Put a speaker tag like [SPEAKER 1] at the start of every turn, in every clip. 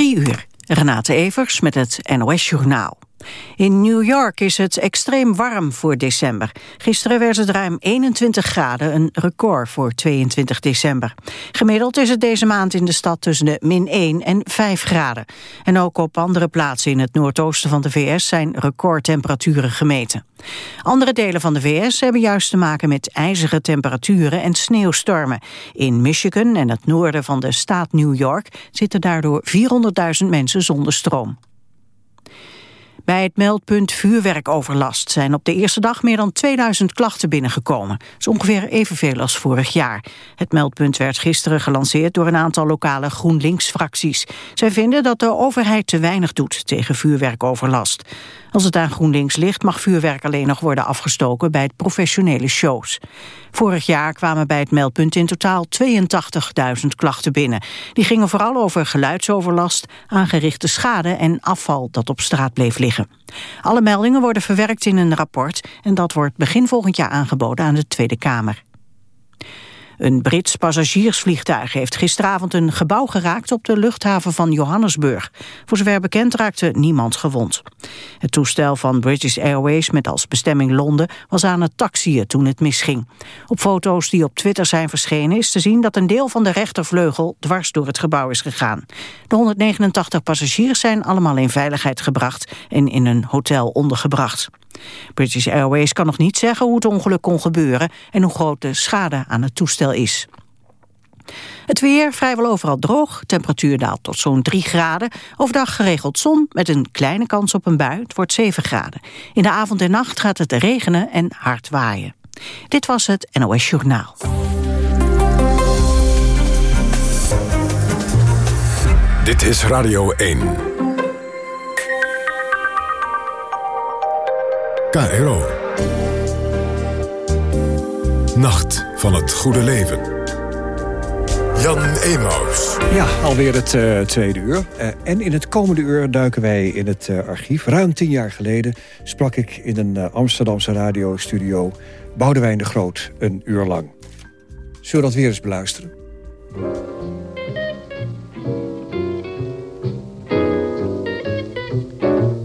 [SPEAKER 1] Drie uur. Renate Evers met het NOS Journaal. In New York is het extreem warm voor december. Gisteren werd het ruim 21 graden, een record voor 22 december. Gemiddeld is het deze maand in de stad tussen de min 1 en 5 graden. En ook op andere plaatsen in het noordoosten van de VS zijn recordtemperaturen gemeten. Andere delen van de VS hebben juist te maken met ijzige temperaturen en sneeuwstormen. In Michigan en het noorden van de staat New York zitten daardoor 400.000 mensen zonder stroom. Bij het meldpunt vuurwerkoverlast zijn op de eerste dag meer dan 2000 klachten binnengekomen. Dat is ongeveer evenveel als vorig jaar. Het meldpunt werd gisteren gelanceerd door een aantal lokale GroenLinks-fracties. Zij vinden dat de overheid te weinig doet tegen vuurwerkoverlast. Als het aan GroenLinks ligt mag vuurwerk alleen nog worden afgestoken bij professionele shows. Vorig jaar kwamen bij het meldpunt in totaal 82.000 klachten binnen. Die gingen vooral over geluidsoverlast, aangerichte schade en afval dat op straat bleef liggen. Alle meldingen worden verwerkt in een rapport en dat wordt begin volgend jaar aangeboden aan de Tweede Kamer. Een Brits passagiersvliegtuig heeft gisteravond een gebouw geraakt op de luchthaven van Johannesburg. Voor zover bekend raakte niemand gewond. Het toestel van British Airways met als bestemming Londen was aan het taxiën toen het misging. Op foto's die op Twitter zijn verschenen is te zien dat een deel van de rechtervleugel dwars door het gebouw is gegaan. De 189 passagiers zijn allemaal in veiligheid gebracht en in een hotel ondergebracht. British Airways kan nog niet zeggen hoe het ongeluk kon gebeuren en hoe groot de schade aan het toestel is. Het weer vrijwel overal droog. Temperatuur daalt tot zo'n 3 graden. Overdag geregeld zon met een kleine kans op een bui. Het wordt 7 graden. In de avond en nacht gaat het regenen en hard waaien. Dit was het NOS Journaal.
[SPEAKER 2] Dit is Radio 1. KRO. Nacht van het goede leven. Jan Emaus.
[SPEAKER 3] Ja, alweer het uh, tweede uur. Uh, en in het komende uur duiken wij in het uh, archief. Ruim tien jaar geleden sprak ik in een Amsterdamse radiostudio... Boudewijn de Groot, een uur lang. Zullen we dat weer eens beluisteren?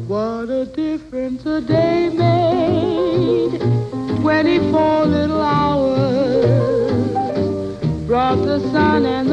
[SPEAKER 4] What a difference a day the sun and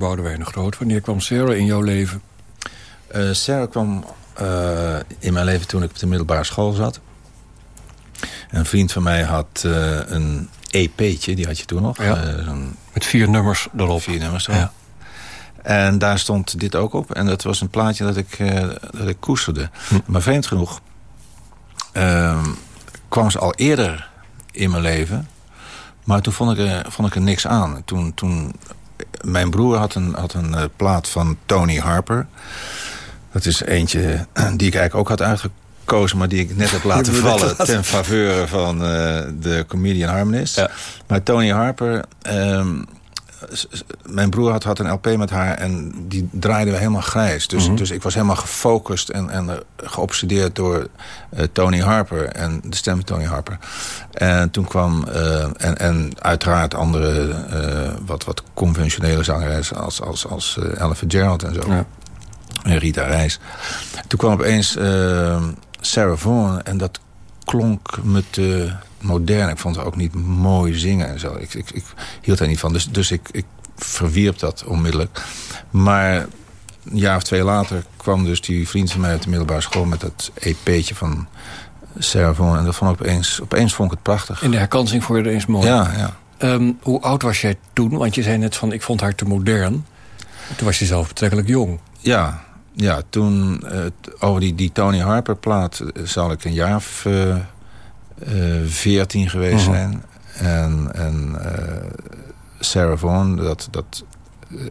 [SPEAKER 3] Boudewijn de Groot. Wanneer kwam Sarah in jouw leven?
[SPEAKER 5] Uh, Sarah kwam uh, in mijn leven toen ik op de middelbare school zat. Een vriend van mij had uh, een EP'tje, die had je toen nog.
[SPEAKER 3] Ja. Met vier nummers erop.
[SPEAKER 5] Vier nummers erop. Ja. En daar stond dit ook op. En dat was een plaatje dat ik, dat ik koesterde. Hm. Maar vreemd genoeg ehm, kwam ze al eerder in mijn leven. Maar toen vond ik er, vond ik er niks aan. Toen, toen, mijn broer had een, had een plaat van Tony Harper. Dat is eentje die ik eigenlijk ook had uitgekozen... maar die ik net heb laten vallen ten faveur van uh, de comedian Harmonist. Ja. Maar Tony Harper... Um, mijn broer had, had een LP met haar en die draaiden we helemaal grijs. Dus, mm -hmm. dus ik was helemaal gefocust en, en geobsedeerd door uh, Tony Harper en de stem van Tony Harper. En toen kwam, uh, en, en uiteraard andere uh, wat, wat conventionele zangeressen als, als, als Ella Fitzgerald en zo. Ja. En Rita Reis. Toen kwam opeens Sarah Vaughan en dat klonk me te modern. Ik vond haar ook niet mooi zingen en zo. Ik, ik, ik hield daar niet van. Dus, dus ik, ik verwierp dat onmiddellijk. Maar een jaar of twee later kwam dus die vriend van mij uit de middelbare school... met dat EP'tje van Vaughan. En dat vond ik opeens, opeens vond ik het prachtig.
[SPEAKER 3] In de herkansing vond je het eens mooi.
[SPEAKER 5] Ja, ja.
[SPEAKER 3] Um, hoe oud was jij toen? Want je zei net van, ik vond haar te modern. Toen was je zelf betrekkelijk jong.
[SPEAKER 5] Ja, ja toen over die, die Tony Harper plaat... zal ik een jaar of uh, veertien uh, geweest -huh. zijn. En, en Sarah Vaughan, dat, dat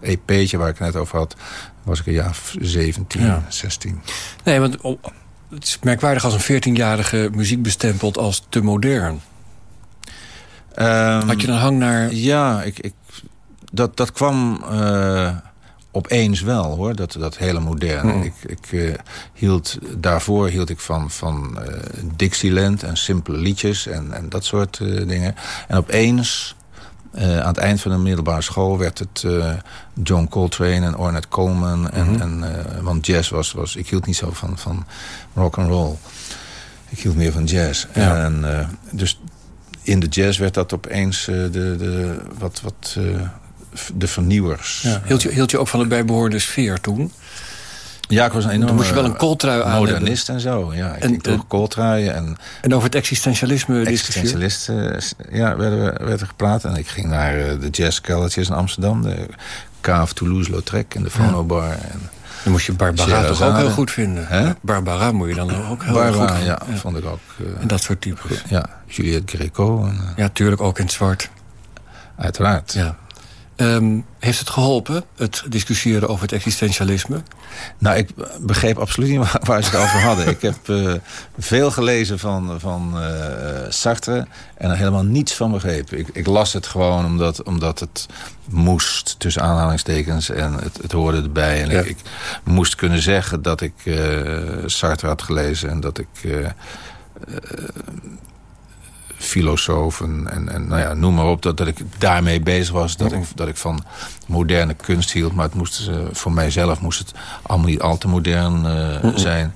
[SPEAKER 5] EP'tje waar ik het net over had... was ik een jaar of 17, ja. 16.
[SPEAKER 3] Nee, want het is merkwaardig als een 14-jarige muziek bestempeld als te modern.
[SPEAKER 5] Um,
[SPEAKER 3] Had je een hang naar...
[SPEAKER 5] Ja, ik, ik, dat, dat kwam uh, opeens wel, hoor. Dat, dat hele moderne.
[SPEAKER 3] Hmm.
[SPEAKER 5] Ik, ik uh, hield, daarvoor hield ik van, van uh, Dixieland en simpele liedjes en, en dat soort dingen. En opeens... Aan het eind van de middelbare school werd het John Coltrane en Ornette Coleman. En, mm -hmm. en, want jazz was, was... Ik hield niet zo van, van rock and roll. Ik hield meer van jazz.
[SPEAKER 3] Ja.
[SPEAKER 5] En, dus in de jazz werd dat opeens de, de, wat, wat, de vernieuwers.
[SPEAKER 3] Ja. Hield, je, hield je ook van de bijbehorende sfeer toen?
[SPEAKER 5] Ja, ik was een enorme...
[SPEAKER 3] Dan moest je wel een kooltrui aan
[SPEAKER 5] Modernist hebben. en zo, ja. Ik, en, droeg kooltruien en...
[SPEAKER 3] En over het existentialisme
[SPEAKER 5] Existentialist, uh, ja, werden, we, werden gepraat. En ik ging naar uh, de jazzkelletjes in Amsterdam. De Cave Toulouse-Lautrec en de Fonobar. Ja. En
[SPEAKER 3] dan moest je Barbara toch ook heel goed vinden.
[SPEAKER 5] He?
[SPEAKER 3] Barbara moet je dan ook heel
[SPEAKER 5] Barbara,
[SPEAKER 3] goed vinden.
[SPEAKER 5] Ja, ja, vond ik ook. Uh,
[SPEAKER 3] en dat soort types.
[SPEAKER 5] Ja, Juliette Greco. En,
[SPEAKER 3] ja, tuurlijk ook in het zwart.
[SPEAKER 5] Uiteraard.
[SPEAKER 3] Ja. Um, heeft het geholpen, het discussiëren over het existentialisme?
[SPEAKER 5] Nou, ik begreep absoluut niet waar, ze het over hadden. ik heb uh, veel gelezen van, van uh, Sartre en er helemaal niets van begrepen. Ik, ik, las het gewoon omdat, omdat het moest, tussen aanhalingstekens, en het, het hoorde erbij. En
[SPEAKER 3] ja.
[SPEAKER 5] ik, ik, moest kunnen zeggen dat ik uh, Sartre had gelezen en dat ik filosoof en, en, en, nou ja, noem maar op, dat, dat ik daarmee bezig was. Dat, ik, dat ik van moderne kunst hield. Maar het moest, uh, voor mijzelf moest het allemaal niet al te modern uh, zijn.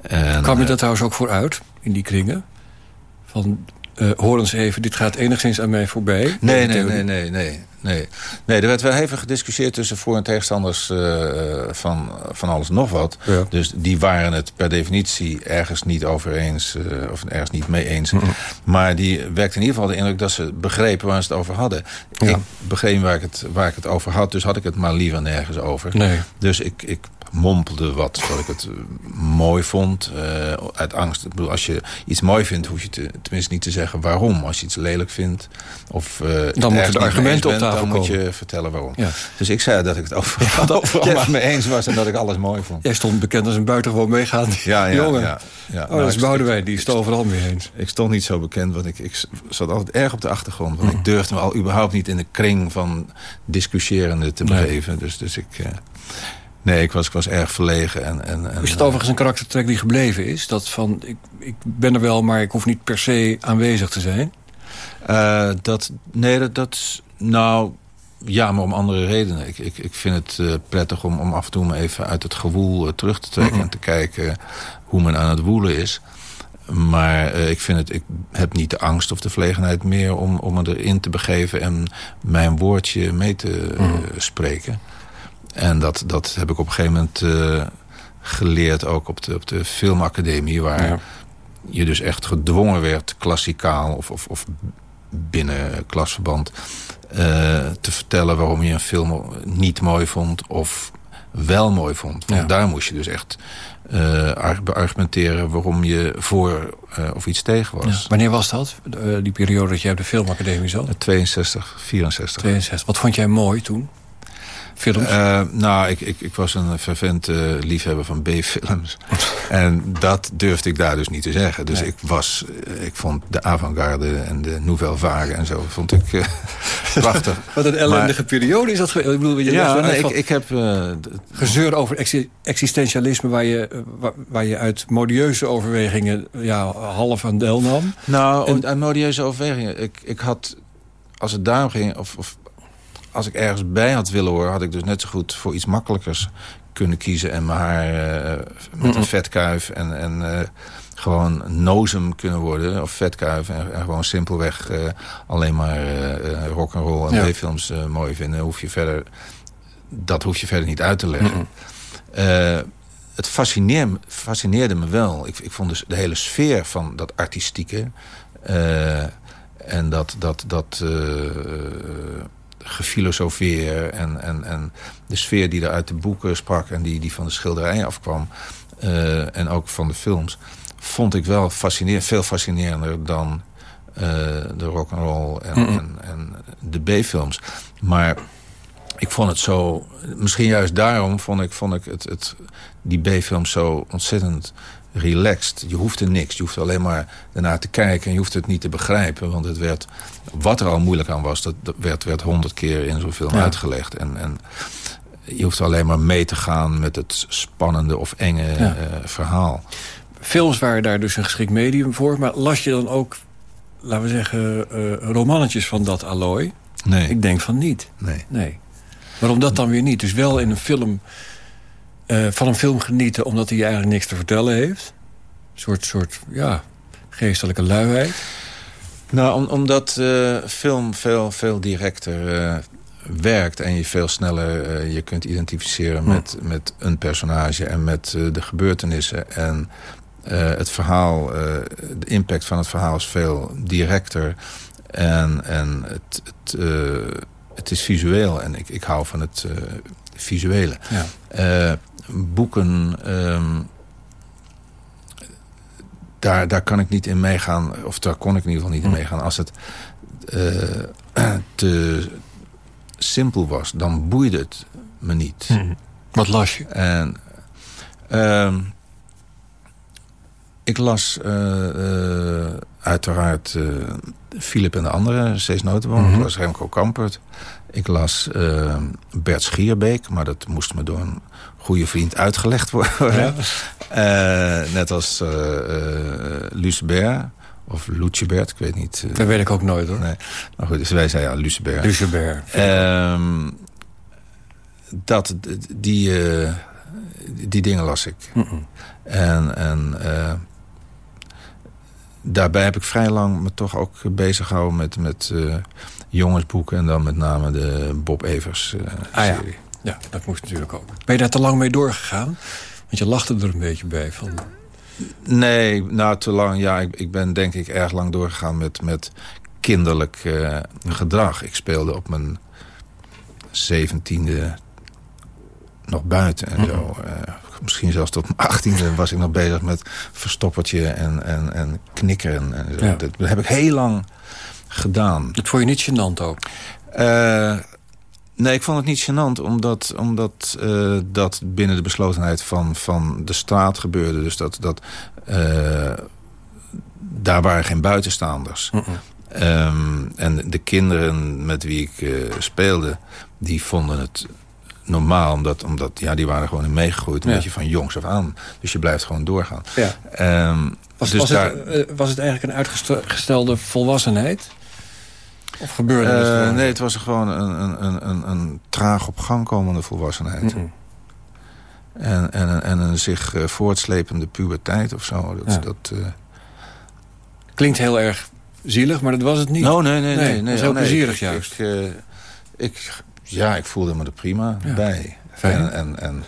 [SPEAKER 3] En, Kwam je dat trouwens ook vooruit in die kringen? Van, uh, hoor eens even, dit gaat enigszins aan mij voorbij.
[SPEAKER 5] Nee, nee, nee, nee, nee. Nee. nee, er werd wel even gediscussieerd tussen voor- en tegenstanders uh, van, van alles nog wat.
[SPEAKER 3] Ja.
[SPEAKER 5] Dus die waren het per definitie ergens niet over eens, uh, of ergens niet mee eens.
[SPEAKER 3] Mm -hmm.
[SPEAKER 5] Maar die wekte in ieder geval de indruk dat ze begrepen waar ze het over hadden.
[SPEAKER 3] Ja.
[SPEAKER 5] Ik begreep waar ik, het, waar ik het over had, dus had ik het maar liever nergens over.
[SPEAKER 3] Nee.
[SPEAKER 5] Dus ik, ik mompelde wat, dat ik het mooi vond. Uh, uit angst. Ik bedoel, als je iets mooi vindt, hoef je te, tenminste niet te zeggen waarom. Als je iets lelijk vindt. Of, uh,
[SPEAKER 3] dan moeten de argumenten op tafel
[SPEAKER 5] Dan
[SPEAKER 3] komen.
[SPEAKER 5] moet je vertellen waarom.
[SPEAKER 3] Ja.
[SPEAKER 5] Dus ik zei dat ik het over, ja, dat jij het mee eens was en dat ik alles mooi vond.
[SPEAKER 3] Jij stond bekend als een buitengewoon meegaand
[SPEAKER 5] ja, ja,
[SPEAKER 3] jongen.
[SPEAKER 5] Ja, ja.
[SPEAKER 3] Oh, nou, dat is Boudewijn, die is het overal mee eens.
[SPEAKER 5] Ik stond niet zo bekend, want ik, ik zat altijd erg op de achtergrond. Want mm. ik durfde me al überhaupt niet in de kring van discussierenden te begeven. Nee. Dus, dus ik... Uh, Nee, ik was, ik was erg verlegen. En, en, en,
[SPEAKER 3] is het overigens een karaktertrek die gebleven is? Dat van, ik, ik ben er wel, maar ik hoef niet per se aanwezig te zijn?
[SPEAKER 5] Uh, dat, nee, dat, dat... Nou, Ja, maar om andere redenen. Ik, ik, ik vind het uh, prettig om, om af en toe me even uit het gewoel uh, terug te trekken... En te kijken hoe men aan het woelen is. Maar uh, ik, vind het, ik heb niet de angst of de verlegenheid meer om, om me erin te begeven... en mijn woordje mee te spreken. En dat, dat heb ik op een gegeven moment geleerd ook op de, op de filmacademie... waar
[SPEAKER 3] Ja.
[SPEAKER 5] je dus echt gedwongen werd, klassikaal of, of, of binnen klasverband... eh, te vertellen waarom je een film niet mooi vond of wel mooi vond. Want
[SPEAKER 3] Ja.
[SPEAKER 5] daar moest je dus echt eh, arg- beargumenteren waarom je voor eh, of iets tegen was.
[SPEAKER 3] Wanneer was dat? Eh, die periode dat jij op de filmacademie zat?
[SPEAKER 5] 62, 64.
[SPEAKER 3] 62. Wat vond jij mooi toen? Films?
[SPEAKER 5] Eh, nou, ik, ik, ik was een fervent eh, liefhebber van B-films. en dat durfde ik daar dus niet te zeggen. Dus
[SPEAKER 3] Nee.
[SPEAKER 5] ik was, eh, ik vond de avant-garde en de nouvelle vague en zo, vond ik prachtig.
[SPEAKER 3] Wat een ellendige periode is dat geweest. Ik bedoel, je
[SPEAKER 5] Ja, nee, ik, ik heb...
[SPEAKER 3] gezeur over exi- existentialisme... Waar je, waar, waar je uit modieuze overwegingen ja, half aan deel nam.
[SPEAKER 5] nou,
[SPEAKER 3] En-
[SPEAKER 5] uit modieuze overwegingen. Ik, ik had, als het daarom ging... Of, of als ik ergens bij had willen horen... had ik dus net zo goed voor iets makkelijkers kunnen kiezen... en mijn haar eh, met een vetkuif en... en eh, gewoon nozem kunnen worden, of vetkuif... en, en gewoon simpelweg eh, alleen maar eh eh, rock'n'roll en
[SPEAKER 3] Ja.
[SPEAKER 5] B-films eh, mooi vinden. Hoef je verder, dat hoef je verder niet uit te leggen. Het fascineer, fascineerde me wel. Ik, ik vond dus de hele sfeer van dat artistieke... en dat, dat, dat gefilosofeer en, en, en de sfeer die er uit de boeken sprak... en die, die van de schilderijen afkwam eh, en ook van de films... vond ik wel fascineer, veel fascinerender dan eh, de rock'n'roll en,
[SPEAKER 3] Mhm.
[SPEAKER 5] en, en de B-films. Maar ik vond het zo... Misschien juist daarom vond ik, vond ik het, het, die B-films zo ontzettend relaxed. Je hoefde niks. Je hoefde alleen maar ernaar te kijken. En je hoefde het niet te begrijpen. Want het werd, wat er al moeilijk aan was... dat, werd, werd honderd keer in zo'n film
[SPEAKER 3] Ja.
[SPEAKER 5] uitgelegd. En, en je hoefde alleen maar mee te gaan met het spannende of enge
[SPEAKER 3] Ja.
[SPEAKER 5] eh, verhaal.
[SPEAKER 3] Films waren daar dus een geschikt medium voor. Maar las je dan ook, laten we zeggen, eh, romannetjes van dat allooi?
[SPEAKER 5] Nee,
[SPEAKER 3] Ik denk van niet.
[SPEAKER 5] nee.
[SPEAKER 3] Nee. Waarom dat dan weer niet? Dus wel in een film, eh, van een film genieten... omdat hij eigenlijk niks te vertellen heeft. Een soort, soort ja, geestelijke luiheid.
[SPEAKER 5] Nou, om, omdat eh, film veel, veel directer eh, werkt... en je veel sneller je kunt identificeren met, met een personage... en met de gebeurtenissen. En het verhaal, de impact van het verhaal is veel directer. En, en het, het, het is visueel. En ik, ik hou van het visuele.
[SPEAKER 3] Ja.
[SPEAKER 5] Boeken... ehm, daar, daar kan ik niet in meegaan. Of daar kon ik in ieder geval niet in
[SPEAKER 3] Hm.
[SPEAKER 5] meegaan. Als het eh, te simpel was, dan boeide het me niet.
[SPEAKER 3] Wat las je?
[SPEAKER 5] En ehm, ik las eh, eh, uiteraard Philip en de anderen, Cees Notenboom.
[SPEAKER 3] Mhm.
[SPEAKER 5] Ik las Remco Kampert. Ik las eh, Bert Schierbeek, maar dat moest me door een goede vriend uitgelegd worden. Eh, net als uh, uh, Lucebert of Lucebert, ik weet niet.
[SPEAKER 3] Dat weet ik ook nooit hoor.
[SPEAKER 5] Nee. Maar goed, dus wij zeiden ja, Lucebert.
[SPEAKER 3] Lucebert.
[SPEAKER 5] Ehm, dat, die, die dingen las ik.
[SPEAKER 3] Mm -mm.
[SPEAKER 5] En, en daarbij heb ik vrij lang me toch ook bezig gehouden met, met uh, jongensboeken. En dan met name de Bob Evers uh,
[SPEAKER 3] ah,
[SPEAKER 5] serie.
[SPEAKER 3] Ja. dat moest natuurlijk ook. Ben je daar te lang mee doorgegaan? Want je lachte er een beetje bij van...
[SPEAKER 5] Nee, nou te lang. Ja, ik, ik ben denk ik erg lang doorgegaan met, met kinderlijk uh, gedrag. Ik speelde op mijn zeventiende nog buiten en zo. Uh, misschien zelfs tot mijn achttiende was ik nog bezig met verstoppertje en, en, en knikkeren. En zo. Ja. Dat heb ik heel lang gedaan.
[SPEAKER 3] Dat vond je niet gênant ook?
[SPEAKER 5] Uh, nee, ik vond het niet gênant, omdat, omdat uh, dat binnen de beslotenheid van, van de straat gebeurde. Dus dat, dat uh, daar waren geen buitenstaanders.
[SPEAKER 3] Mm -mm.
[SPEAKER 5] Um, en de kinderen met wie ik uh, speelde, die vonden het normaal. Omdat, omdat ja, die waren gewoon in meegegroeid. Een
[SPEAKER 3] ja.
[SPEAKER 5] beetje van jongs af aan. Dus je blijft gewoon doorgaan.
[SPEAKER 3] Ja.
[SPEAKER 5] Um,
[SPEAKER 3] was,
[SPEAKER 5] dus
[SPEAKER 3] was,
[SPEAKER 5] daar...
[SPEAKER 3] het, was het eigenlijk een uitgestelde volwassenheid? Of gebeurde het
[SPEAKER 6] Eh, nee, het was gewoon een, een, een, een, een traag op gang komende volwassenheid. En, en, en een zich eh, voortslepende puberteit of zo. Dat,
[SPEAKER 3] Ja.
[SPEAKER 6] dat, eh,
[SPEAKER 3] Klinkt heel erg zielig, maar dat was het niet.
[SPEAKER 6] Nou, nee, nee,
[SPEAKER 3] Nee,
[SPEAKER 6] nee. nee,
[SPEAKER 3] heel
[SPEAKER 6] oh, nee.
[SPEAKER 3] plezierig juist.
[SPEAKER 6] Ik, ik, ja, ik voelde me er prima
[SPEAKER 3] Ja.
[SPEAKER 6] bij.
[SPEAKER 3] Fijn.
[SPEAKER 6] En, en, en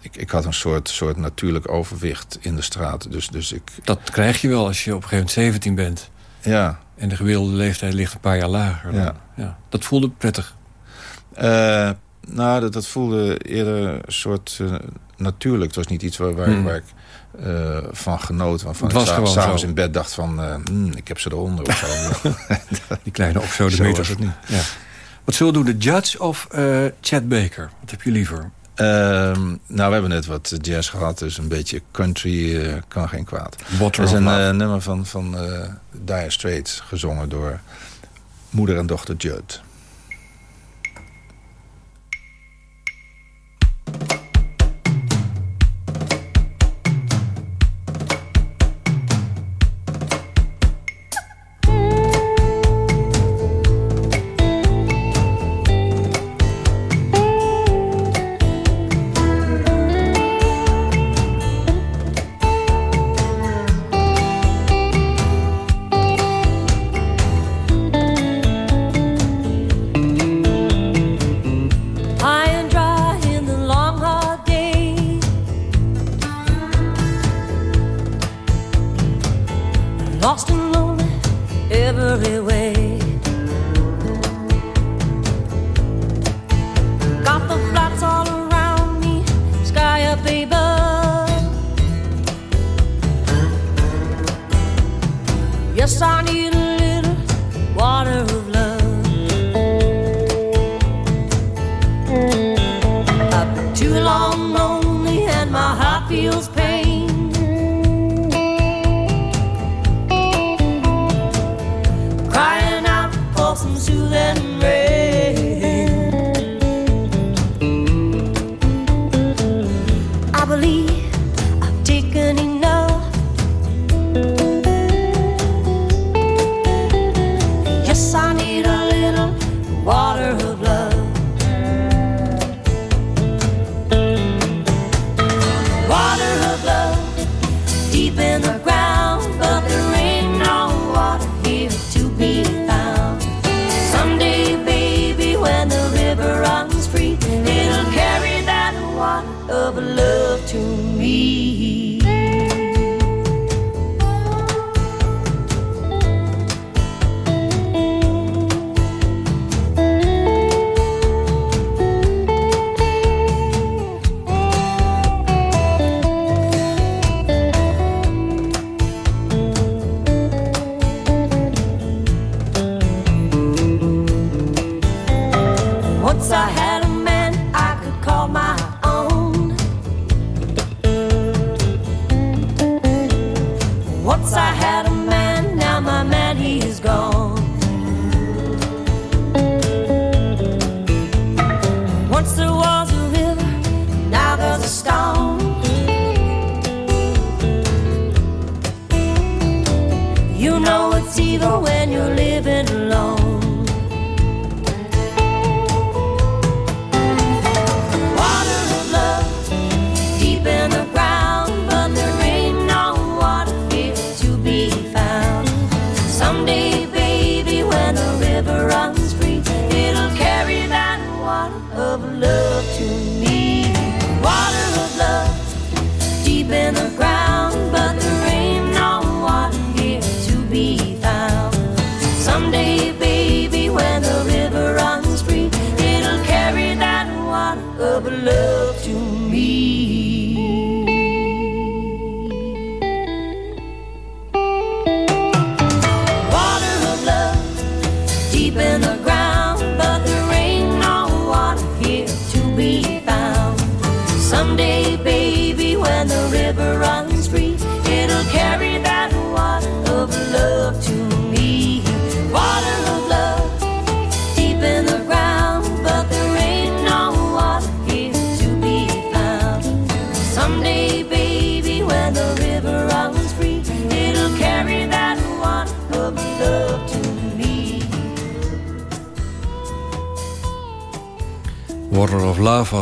[SPEAKER 6] ik, ik had een soort, soort natuurlijk overwicht in de straat. Dus, dus ik,
[SPEAKER 3] Dat krijg je wel als je op een gegeven moment 17 bent.
[SPEAKER 6] ja.
[SPEAKER 3] En de gemiddelde leeftijd ligt een paar jaar lager.
[SPEAKER 6] Ja.
[SPEAKER 3] ja. Dat voelde prettig.
[SPEAKER 6] Eh, nou, dat, dat voelde eerder een soort eh, natuurlijk. Het was niet iets waar, waar,
[SPEAKER 3] Hmm.
[SPEAKER 6] waar ik eh, van genoot. Waarvan
[SPEAKER 3] Het was
[SPEAKER 6] s'avonds in bed dacht van... hmm, ik heb ze eronder of zo.
[SPEAKER 3] Die kleine
[SPEAKER 6] Zo
[SPEAKER 3] opzodemeter.
[SPEAKER 6] was het niet.
[SPEAKER 3] Ja. Wat zullen we doen? De Judge of Chad Baker? Wat heb je liever?
[SPEAKER 6] Ehm, nou, we hebben net wat jazz gehad. Dus een beetje country eh, kan geen kwaad.
[SPEAKER 3] Water
[SPEAKER 6] Er is een eh, nummer van, van eh Dire Straits gezongen door moeder en dochter Judd.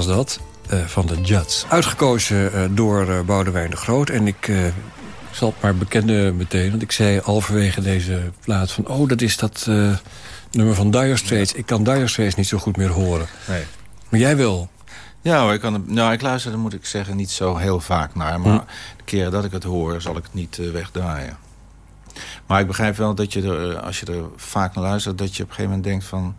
[SPEAKER 7] Was
[SPEAKER 3] dat, eh, van de Judds. Uitgekozen eh, door uh, Boudewijn de Groot. En ik zal het maar bekennen meteen. Want ik zei halverwege deze plaat van... oh, dat is dat nummer van Dire Straits. Ik kan Dire Straits niet zo goed meer horen.
[SPEAKER 5] Nee.
[SPEAKER 3] Maar jij wel.
[SPEAKER 5] Ja, hoor, ik, kan, nou, ik luister, er moet ik zeggen, niet zo heel vaak naar. Maar hm. de keren dat ik het hoor, zal ik het niet wegdraaien. Maar ik begrijp wel dat je er, als je er vaak naar luistert... dat je op een gegeven moment denkt van...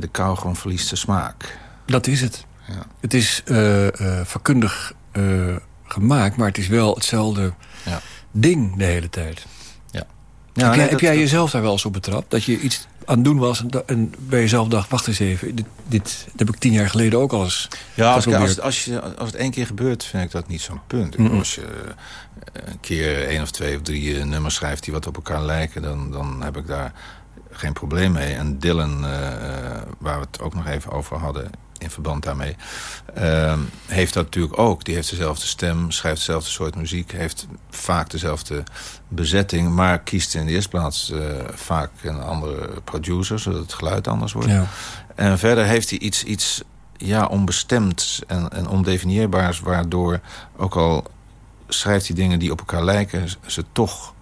[SPEAKER 5] de kou gewoon verliest de smaak.
[SPEAKER 3] Dat is het. Ja. Het is uh, uh, vakkundig uh, gemaakt, maar het is wel hetzelfde ja. ding de hele tijd.
[SPEAKER 5] Ja.
[SPEAKER 3] ja heb, jij, heb jij jezelf daar wel eens op betrapt? Dat je iets aan het doen was en, en bij jezelf dacht... wacht eens even, dit, dit, heb ik tien jaar geleden ook al eens
[SPEAKER 5] Ja, als, als, als, je, als het één keer gebeurt, vind ik dat niet zo'n punt. Mm. Als je een keer één of twee of drie nummers schrijft... die wat op elkaar lijken, dan, dan heb ik daar geen probleem mee. En Dylan, waar we het ook nog even over hadden in verband daarmee. Uh, heeft dat natuurlijk ook. Die heeft dezelfde stem, schrijft dezelfde soort muziek... heeft vaak dezelfde bezetting... maar kiest in de eerste plaats uh, vaak een andere producer... zodat het geluid anders wordt. Ja. En verder heeft hij iets, iets ja, onbestemds en, en ondefinieerbaars... waardoor ook al schrijft hij dingen die op elkaar lijken... ze toch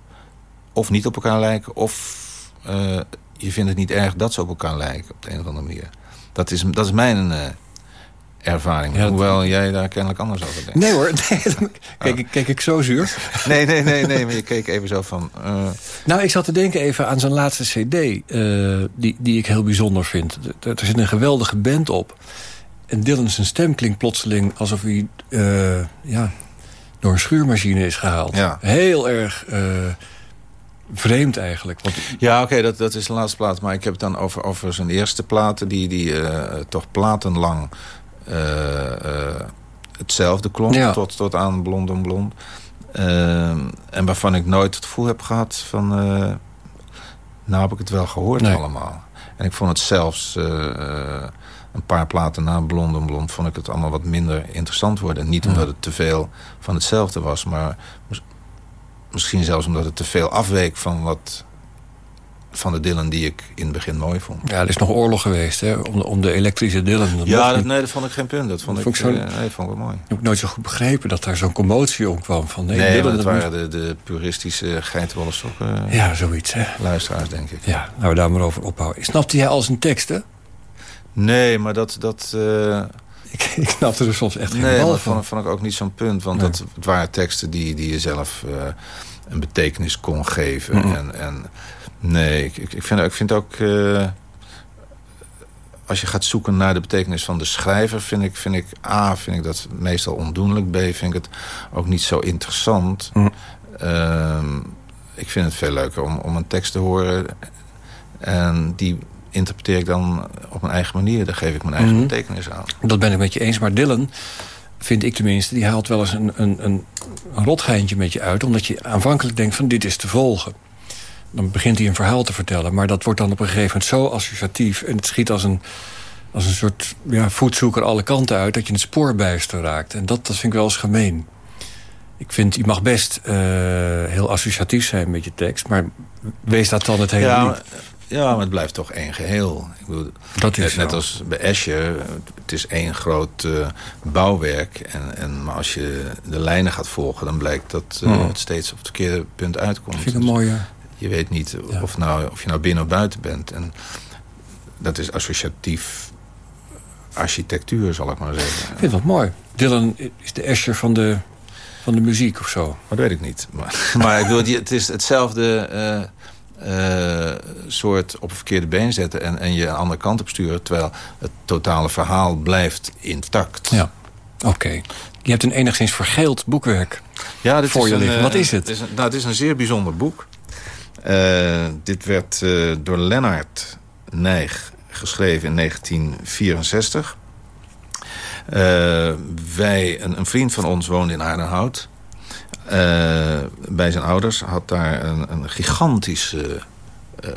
[SPEAKER 5] of niet op elkaar lijken... of uh, je vindt het niet erg dat ze op elkaar lijken op de een of andere manier. Dat is, dat is mijn uh, ervaring. Ja, Hoewel dat... jij daar kennelijk anders over denkt.
[SPEAKER 3] Nee hoor, nee, kijk, oh. kijk ik zo zuur.
[SPEAKER 5] Nee, nee, nee, nee, maar je keek even zo van... Uh...
[SPEAKER 3] Nou, ik zat te denken even aan zijn laatste cd... Uh, die, die ik heel bijzonder vind. Er zit een geweldige band op. En Dylan zijn stem klinkt plotseling alsof hij... ja, door een schuurmachine is gehaald. Ja. Heel erg vreemd eigenlijk. Want...
[SPEAKER 5] Ja, oké, dat, dat is de laatste plaat. Maar ik heb het dan over, over zijn eerste platen... die, die uh, toch platenlang uh, uh, hetzelfde klonk... Ja. Tot, tot aan Blond en Blond. en waarvan ik nooit het gevoel heb gehad van... nou heb ik het wel gehoord nee. allemaal. En ik vond het zelfs... een paar platen na Blond en Blond... vond ik het allemaal wat minder interessant worden. Niet omdat het te veel van hetzelfde was... maar Misschien zelfs omdat het te veel afweek van wat van de Dylan die ik in het begin mooi vond.
[SPEAKER 3] Ja, er is nog oorlog geweest hè? Om, de, om de elektrische Dylan.
[SPEAKER 5] ja, dat, nee, dat vond ik geen punt. Dat vond, dat ik, vond ik, zo, nee, vond ik wel mooi. Ik
[SPEAKER 3] heb nooit zo goed begrepen dat daar zo'n commotie om kwam. Van, nee,
[SPEAKER 5] nee
[SPEAKER 3] Dylan,
[SPEAKER 5] dat waren de, de puristische geitenwolle sokken.
[SPEAKER 3] Ja, zoiets hè.
[SPEAKER 5] Luisteraars, denk ik.
[SPEAKER 3] Ja, nou we daar maar over ophouden. Snapte jij al zijn teksten?
[SPEAKER 5] Nee, maar dat... dat uh...
[SPEAKER 3] ik, ik snapte er soms echt geen
[SPEAKER 5] nee,
[SPEAKER 3] bal
[SPEAKER 5] van. vond ik ook niet zo'n punt. Want nee. dat, het waren teksten die, die je zelf... Uh, een betekenis kon geven. Mm -hmm. en, en nee, ik, ik, vind, ik vind ook... Uh, als je gaat zoeken naar de betekenis van de schrijver... vind ik, vind ik A, vind ik dat meestal ondoenlijk. B, vind ik het ook niet zo interessant. Mm. Uh, ik vind het veel leuker om, om een tekst te horen... en die interpreteer ik dan op mijn eigen manier. Daar geef ik mijn eigen mm -hmm. betekenis aan.
[SPEAKER 3] Dat ben ik met je eens. Maar Dylan vind ik tenminste, die haalt wel eens een, een, een, een rotgeintje met je uit... omdat je aanvankelijk denkt van dit is te volgen. Dan begint hij een verhaal te vertellen... maar dat wordt dan op een gegeven moment zo associatief... en het schiet als een, als een soort ja, voetzoeker alle kanten uit... dat je het spoorbijster raakt. En dat, dat vind ik wel eens gemeen. Ik vind, je mag best uh, heel associatief zijn met je tekst... maar wees dat dan het hele
[SPEAKER 5] ja,
[SPEAKER 3] niet.
[SPEAKER 5] Ja, maar het blijft toch één geheel. Ik bedoel,
[SPEAKER 3] dat is
[SPEAKER 5] net, als bij Escher, het is één groot uh, bouwwerk. En, en, maar als je de lijnen gaat volgen, dan blijkt dat uh, mm. het steeds op het verkeerde punt uitkomt.
[SPEAKER 3] Vind ik een mooie... Dus
[SPEAKER 5] je weet niet ja. of, nou, of je nou binnen of buiten bent. En dat is associatief architectuur, zal ik maar zeggen.
[SPEAKER 3] Ik vind dat mooi. Dylan is de Escher van de, van de muziek of zo.
[SPEAKER 5] Dat weet ik niet. Maar, maar ik bedoel, het is hetzelfde... Uh, uh, soort op een verkeerde been zetten... En, en je een andere kant op sturen... terwijl het totale verhaal blijft intact.
[SPEAKER 3] Ja, oké. Okay. Je hebt een enigszins vergeeld boekwerk ja, dit voor is je liggen. Een, Wat is het?
[SPEAKER 5] Is een, nou, het is een zeer bijzonder boek. Uh, dit werd uh, door Lennart Nijg geschreven in 1964. wij, een, een, vriend van ons woonde in Aardenhout... Uh, bij zijn ouders had daar een, een gigantisch uh, uh,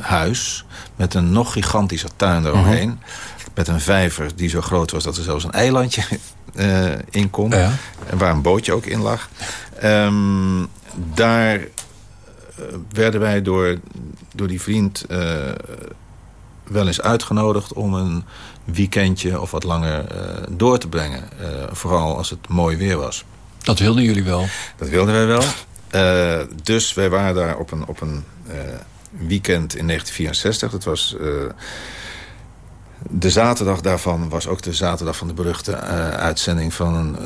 [SPEAKER 5] huis... met een nog gigantischer tuin eromheen. -huh. Met een vijver die zo groot was dat er zelfs een eilandje in kon. Ja. En waar een bootje ook in lag. Um, daar werden wij door, door die vriend wel eens uitgenodigd om een weekendje of wat langer eh, door te brengen. Eh, vooral als het mooi weer was.
[SPEAKER 8] Dat wilden jullie wel.
[SPEAKER 5] Dat wilden wij wel. Eh, dus wij waren daar op een, op een eh, weekend in 1964. Dat was... eh, de zaterdag daarvan was ook de zaterdag van de beruchte uitzending van...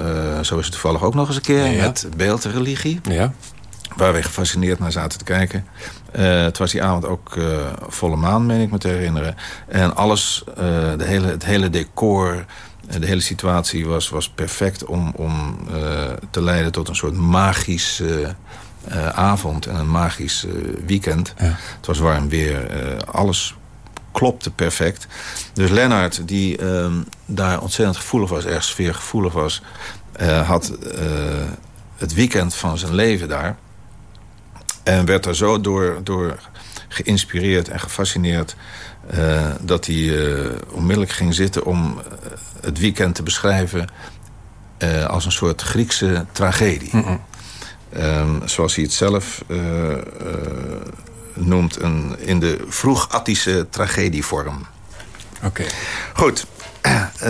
[SPEAKER 5] zo is het toevallig ook nog eens een keer...
[SPEAKER 8] Ja.
[SPEAKER 5] met beeldreligie.
[SPEAKER 8] Ja.
[SPEAKER 5] Waar we gefascineerd naar zaten te kijken. Het was die avond ook volle maan, meen ik me te herinneren. En alles, de hele, het hele decor, de hele situatie was, was perfect... om, om eh, te leiden tot een soort magisch eh, eh, avond en een magisch weekend.
[SPEAKER 8] Ja.
[SPEAKER 5] Het was warm weer, alles klopte perfect. Dus Lennart, die ehm, daar ontzettend gevoelig was, erg sfeergevoelig was... had het weekend van zijn leven daar... En werd daar zo door, door geïnspireerd en gefascineerd... eh, dat hij eh, onmiddellijk ging zitten om eh, het weekend te beschrijven... als een soort Griekse tragedie. Ehm, zoals hij het zelf noemt, een, in de vroeg-Attische tragedievorm.
[SPEAKER 8] Oké.
[SPEAKER 5] Goed,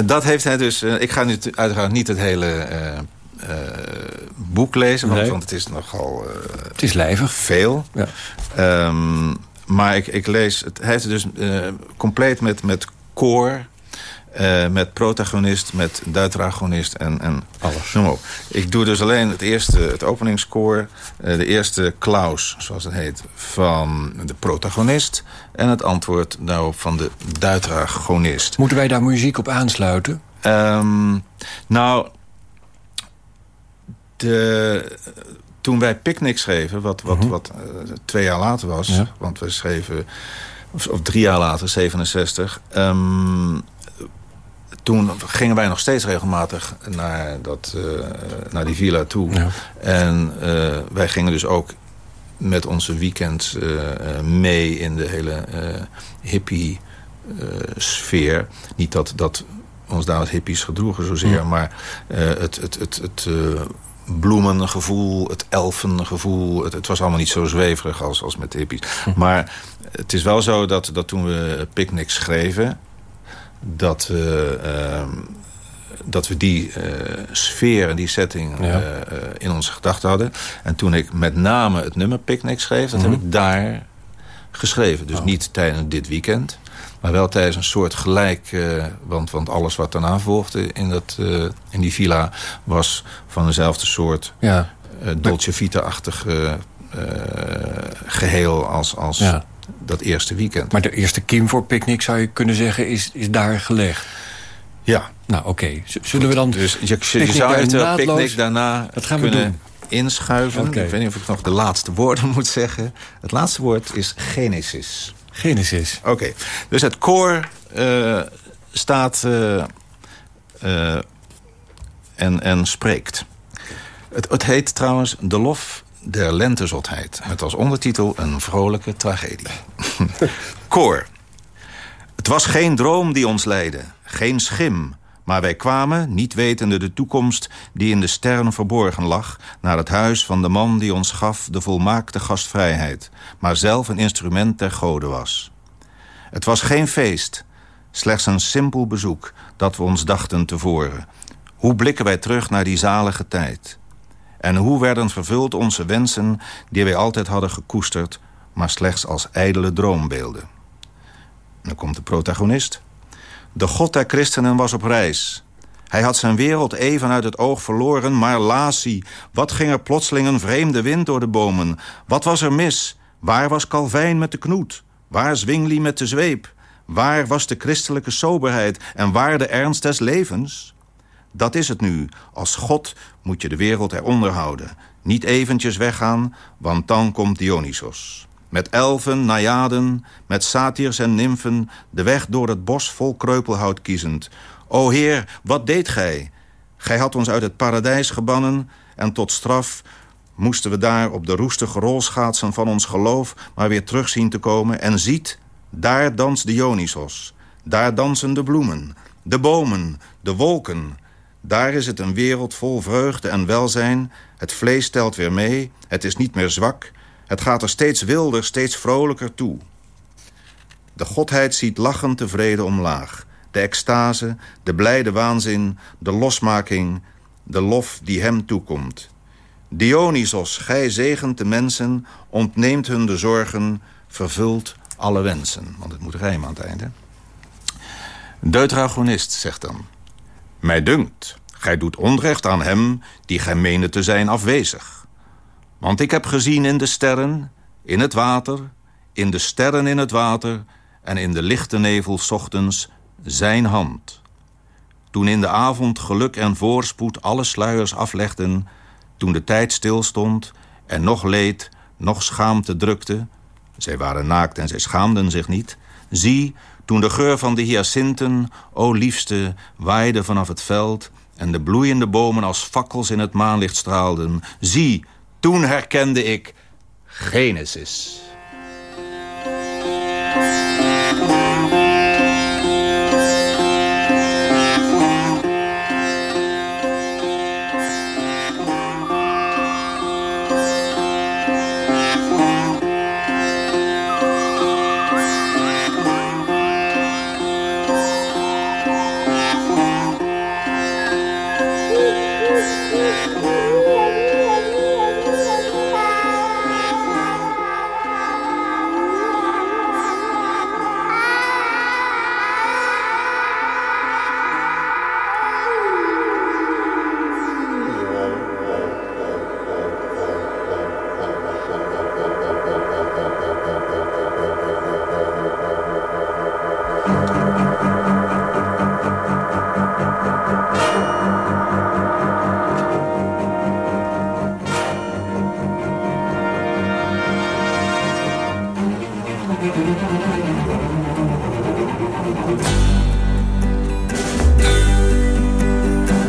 [SPEAKER 5] dat heeft hij dus... ik ga nu uiteraard niet het hele boek lezen... Want,
[SPEAKER 8] Nee.
[SPEAKER 5] want het is nogal
[SPEAKER 8] Het is lijvig.
[SPEAKER 5] veel.
[SPEAKER 8] Ja.
[SPEAKER 5] Ehm, maar ik, ik lees... Het, hij heeft het dus eh, compleet met, met koor... eh, met protagonist, met duitragonist en, en alles. Noem op. Ik doe dus alleen het eerste, het openingskoor... eh, de eerste Klaus, zoals het heet, van de protagonist... en het antwoord daarop van de duitragonist.
[SPEAKER 8] Moeten wij daar muziek op aansluiten?
[SPEAKER 5] Ehm, nou, de, toen wij Picnic schreven, wat, wat, wat eh, twee jaar later was...
[SPEAKER 8] Ja.
[SPEAKER 5] want we schreven, of, of drie jaar later, 67... ehm, toen gingen wij nog steeds regelmatig naar, dat, eh, naar die villa toe.
[SPEAKER 8] Ja.
[SPEAKER 5] En eh, wij gingen dus ook met onze weekends mee in de hele hippie sfeer. Niet dat, dat ons daar als hippies gedroegen zozeer, maar het, het, het, het bloemengevoel, het elfengevoel, het, het was allemaal niet zo zweverig als, als met de hippies. Maar het is wel zo dat, dat toen we Picnic schreven, dat we, ehm, dat we die eh, sfeer en die setting
[SPEAKER 8] Ja.
[SPEAKER 5] eh, eh, in onze gedachten hadden. En toen ik met name het nummer Picnic schreef, dat heb ik daar geschreven. Dus niet tijdens dit weekend, maar wel tijdens een soort gelijk... eh, want, want alles wat daarna volgde in, dat, eh, in die villa was van dezelfde soort...
[SPEAKER 8] Ja.
[SPEAKER 5] eh, Dolce Vita-achtig eh, eh, geheel als, als
[SPEAKER 8] Ja.
[SPEAKER 5] dat eerste weekend.
[SPEAKER 8] Maar de eerste Kim voor Picnic zou je kunnen zeggen is, is daar gelegd.
[SPEAKER 5] ja,
[SPEAKER 8] Nou, oké. Zullen we dan...
[SPEAKER 5] Dus je, zou eventueel
[SPEAKER 8] naadloos-
[SPEAKER 5] picknick daarna
[SPEAKER 8] Dat gaan we
[SPEAKER 5] kunnen
[SPEAKER 8] doen.
[SPEAKER 5] inschuiven. Ik weet niet of ik nog de laatste woorden moet zeggen. Het laatste woord is Genesis.
[SPEAKER 8] Genesis.
[SPEAKER 5] Oké, dus het koor eh, staat eh, eh, en, en spreekt. Het, het heet trouwens De Lof der Lentezotheid. Met als ondertitel een vrolijke tragedie. koor. Het was geen droom die ons leidde, geen schim. Maar wij kwamen, niet wetende de toekomst die in de sterren verborgen lag... naar het huis van de man die ons gaf de volmaakte gastvrijheid... maar zelf een instrument der goden was. Het was geen feest, slechts een simpel bezoek... dat we ons dachten tevoren. Hoe blikken wij terug naar die zalige tijd? En hoe werden vervuld onze wensen die wij altijd hadden gekoesterd... maar slechts als ijdele droombeelden? Dan komt de protagonist. De God der christenen was op reis. Hij had zijn wereld even uit het oog verloren, maar Laci, wat ging er plotseling een vreemde wind door de bomen? Wat was er mis? Waar was Calvijn met de knoet? Waar Zwingli met de zweep? Waar was de christelijke soberheid en waar de ernst des levens? Dat is het nu. Als God moet je de wereld eronder houden. Niet eventjes weggaan, want dan komt Dionysos. Met elfen, najaden, met satyrs en nymfen... de weg door het bos vol kreupelhout kiezend. O Heer, wat deed gij? Gij had ons uit het paradijs gebannen... en tot straf moesten we daar op de roestige rolschaatsen van ons geloof... maar weer terug zien te komen. En ziet, daar danst Dionysos. Daar dansen de bloemen, de bomen, de wolken... Daar is het een wereld vol vreugde en welzijn. Het vlees telt weer mee. Het is niet meer zwak. Het gaat er steeds wilder, steeds vrolijker toe. De godheid ziet lachend tevreden omlaag. De extase, de blijde waanzin, de losmaking, de lof die hem toekomt. Dionysos, gij zegent de mensen, ontneemt hun de zorgen, vervult alle wensen. Want het moet rijmen aan het einde. Deuteragonist zegt dan... Mij dunkt, gij doet onrecht aan hem die gij meende te zijn afwezig. Want ik heb gezien in de sterren, in het water... in de sterren in het water en in de lichte nevel ochtends zijn hand. Toen in de avond geluk en voorspoed alle sluiers aflegden... toen de tijd stilstond en nog leed, nog schaamte drukte... zij waren naakt en zij schaamden zich niet... zie, toen de geur van de hyacinten, o liefste, waaide vanaf het veld... en de bloeiende bomen als fakkels in het maanlicht straalden... zie, toen herkende ik Genesis.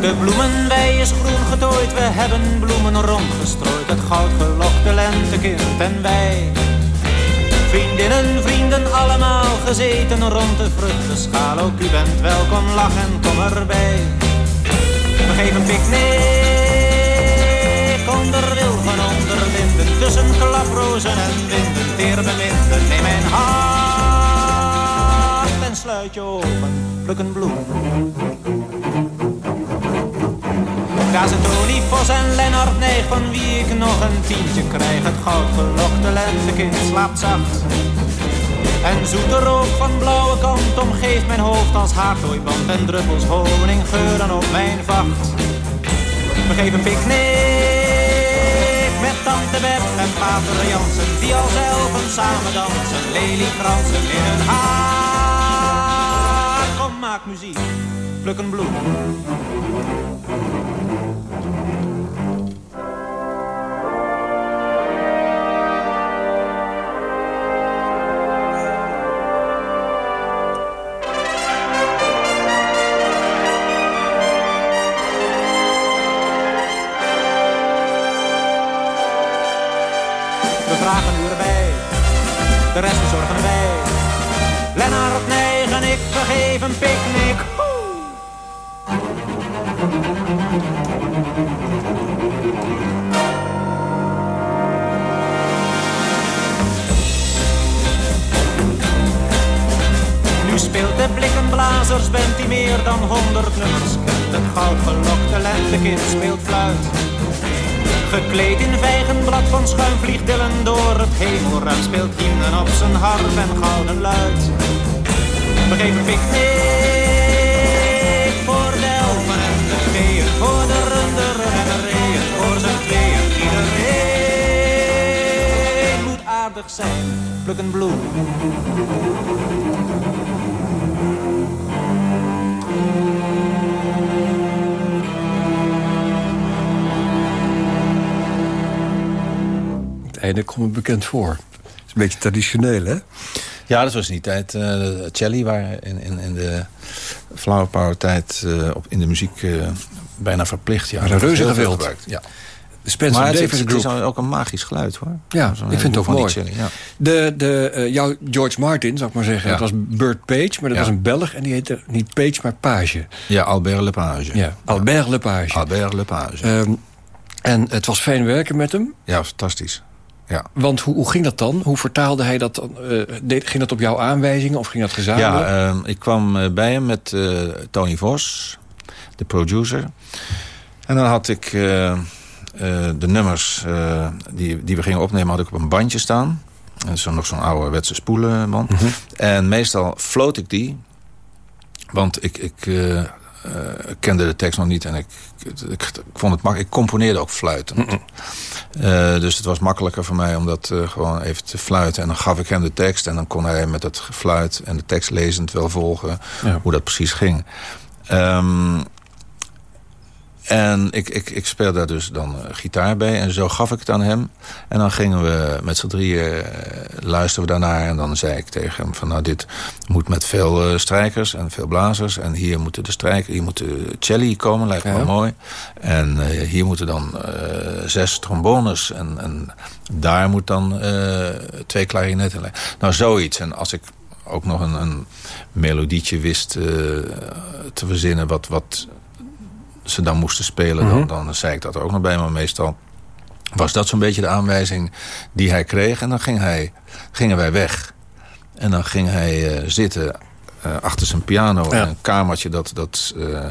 [SPEAKER 9] De bloemenwei is groen getooid, we hebben bloemen rondgestrooid. Het goudgelokte lentekind en wij. Vriendinnen, vrienden, allemaal gezeten rond de vruchtenschaal. Ook u bent welkom, lach en kom erbij. We geven picknick onder wilgen, onder linden. Tussen klaprozen en winden, teer beminden. Neem mijn en sluit je ogen, pluk een bloem. Kaas en Tony, Vos en Lennart Neig, van wie ik nog een tientje krijg. Het goudgelokte lentekind slaapt zacht. En zoete rook van blauwe kant omgeeft mijn hoofd als haartooiband. En druppels honing geuren op mijn vacht. We geven picknick met tante Beb en pater Jansen. Die als elfen samen dansen, leliekransen in hun haar. Maak muziek, pluk een bloem. Speelt de blikkenblazers, bent die meer dan honderd nummers kent. Het goudgelokte lentekind speelt fluit. Gekleed in vijgenblad van schuim vliegt Dylan door het hemelruim. Speelt hymnen op zijn harp en gouden luid. We geven picknick zijn. Pluk een bloem.
[SPEAKER 3] Het einde komt me bekend voor. Het is een beetje traditioneel, hè?
[SPEAKER 10] Ja, dat was in die tijd. eh Celli waren in, in, in de Flower Power tijd eh, op, in de muziek eh, bijna verplicht. Ja,
[SPEAKER 3] reuze
[SPEAKER 10] veel
[SPEAKER 3] gewild.
[SPEAKER 10] gebruikt, Ja.
[SPEAKER 3] De Spencer
[SPEAKER 10] Maar
[SPEAKER 3] Davis
[SPEAKER 10] is- het
[SPEAKER 3] Group.
[SPEAKER 10] is ook een magisch geluid hoor.
[SPEAKER 3] Ja, ik vind het ook mooi.
[SPEAKER 10] Ja.
[SPEAKER 3] De, de, eh, jouw George Martin, zou ik maar zeggen,
[SPEAKER 10] Ja.
[SPEAKER 3] dat was Burt Page, maar dat was een Belg en die heette niet Page, maar Page.
[SPEAKER 10] ja, Albert Lepage.
[SPEAKER 3] Ja, Albert Lepage.
[SPEAKER 10] Albert Lepage.
[SPEAKER 3] Ehm, en het was fijn werken met hem.
[SPEAKER 10] ja, fantastisch.
[SPEAKER 5] ja.
[SPEAKER 8] Want hoe, hoe ging dat dan? Hoe vertaalde hij dat? Eh, deed, ging dat op jouw aanwijzingen of ging dat gezamenlijk?
[SPEAKER 5] Ja, ehm, ik kwam eh, bij hem met Tony Vos, de producer. En dan had ik de nummers eh, die, die we gingen opnemen... had ik op een bandje staan. En zo nog zo'n ouderwetse spoelenband. En meestal floot ik die. Want ik, ik eh, eh, kende de tekst nog niet. En ik, ik, ik vond het makkelijk. Ik componeerde ook fluitend. Eh, dus het was makkelijker voor mij om dat eh, gewoon even te fluiten. En dan gaf ik hem de tekst. En dan kon hij met het gefluit en de tekst lezend wel volgen.
[SPEAKER 8] Ja.
[SPEAKER 5] Hoe dat precies ging. Ehm, en ik, ik, ik speelde daar dus dan eh, gitaar bij. En zo gaf ik het aan hem. En dan gingen we met z'n drieën eh, luisteren we daarnaar. En dan zei ik tegen hem van nou dit moet met veel eh, strijkers en veel blazers. En hier moeten de strijkers, hier moet de celli komen, lijkt me
[SPEAKER 8] Ja.
[SPEAKER 5] mooi. En hier moeten dan zes trombones. En, en daar moet dan eh, twee klarinetten. liggen. Nou zoiets. En als ik ook nog een, een melodietje wist te verzinnen wat... wat ze dan moesten spelen, dan, dan zei ik dat ook nog bij. Maar meestal was dat zo'n beetje de aanwijzing die hij kreeg. En dan ging hij, gingen wij weg. En dan ging hij eh, zitten eh, achter zijn piano in een kamertje dat, dat eh,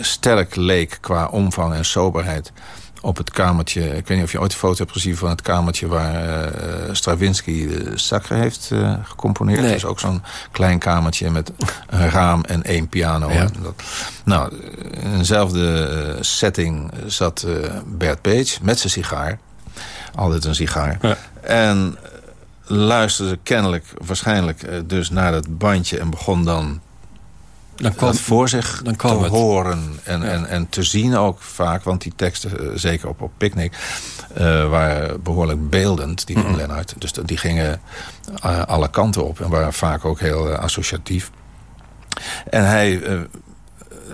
[SPEAKER 5] sterk leek qua omvang en soberheid. Op het kamertje, ik weet niet of je ooit een foto hebt gezien van het kamertje waar eh, Stravinsky de Sacre heeft eh, gecomponeerd.
[SPEAKER 8] Nee.
[SPEAKER 5] Dat is ook zo'n klein kamertje met een raam en één piano.
[SPEAKER 8] Ja.
[SPEAKER 5] En Dat, nou, in eenzelfde eh, setting zat Bert Page met zijn sigaar. Altijd een sigaar.
[SPEAKER 8] Ja.
[SPEAKER 5] En luisterde kennelijk, waarschijnlijk dus naar dat bandje... en begon dan
[SPEAKER 8] Dan kwam,
[SPEAKER 5] dat voor zich
[SPEAKER 8] dan kwam
[SPEAKER 5] te
[SPEAKER 8] het.
[SPEAKER 5] horen en, en, en te zien ook vaak. Want die teksten, eh, zeker op, op Picnic, eh, waren behoorlijk beeldend, die van Lennart. Dus die gingen eh, alle kanten op en waren vaak ook heel associatief. En hij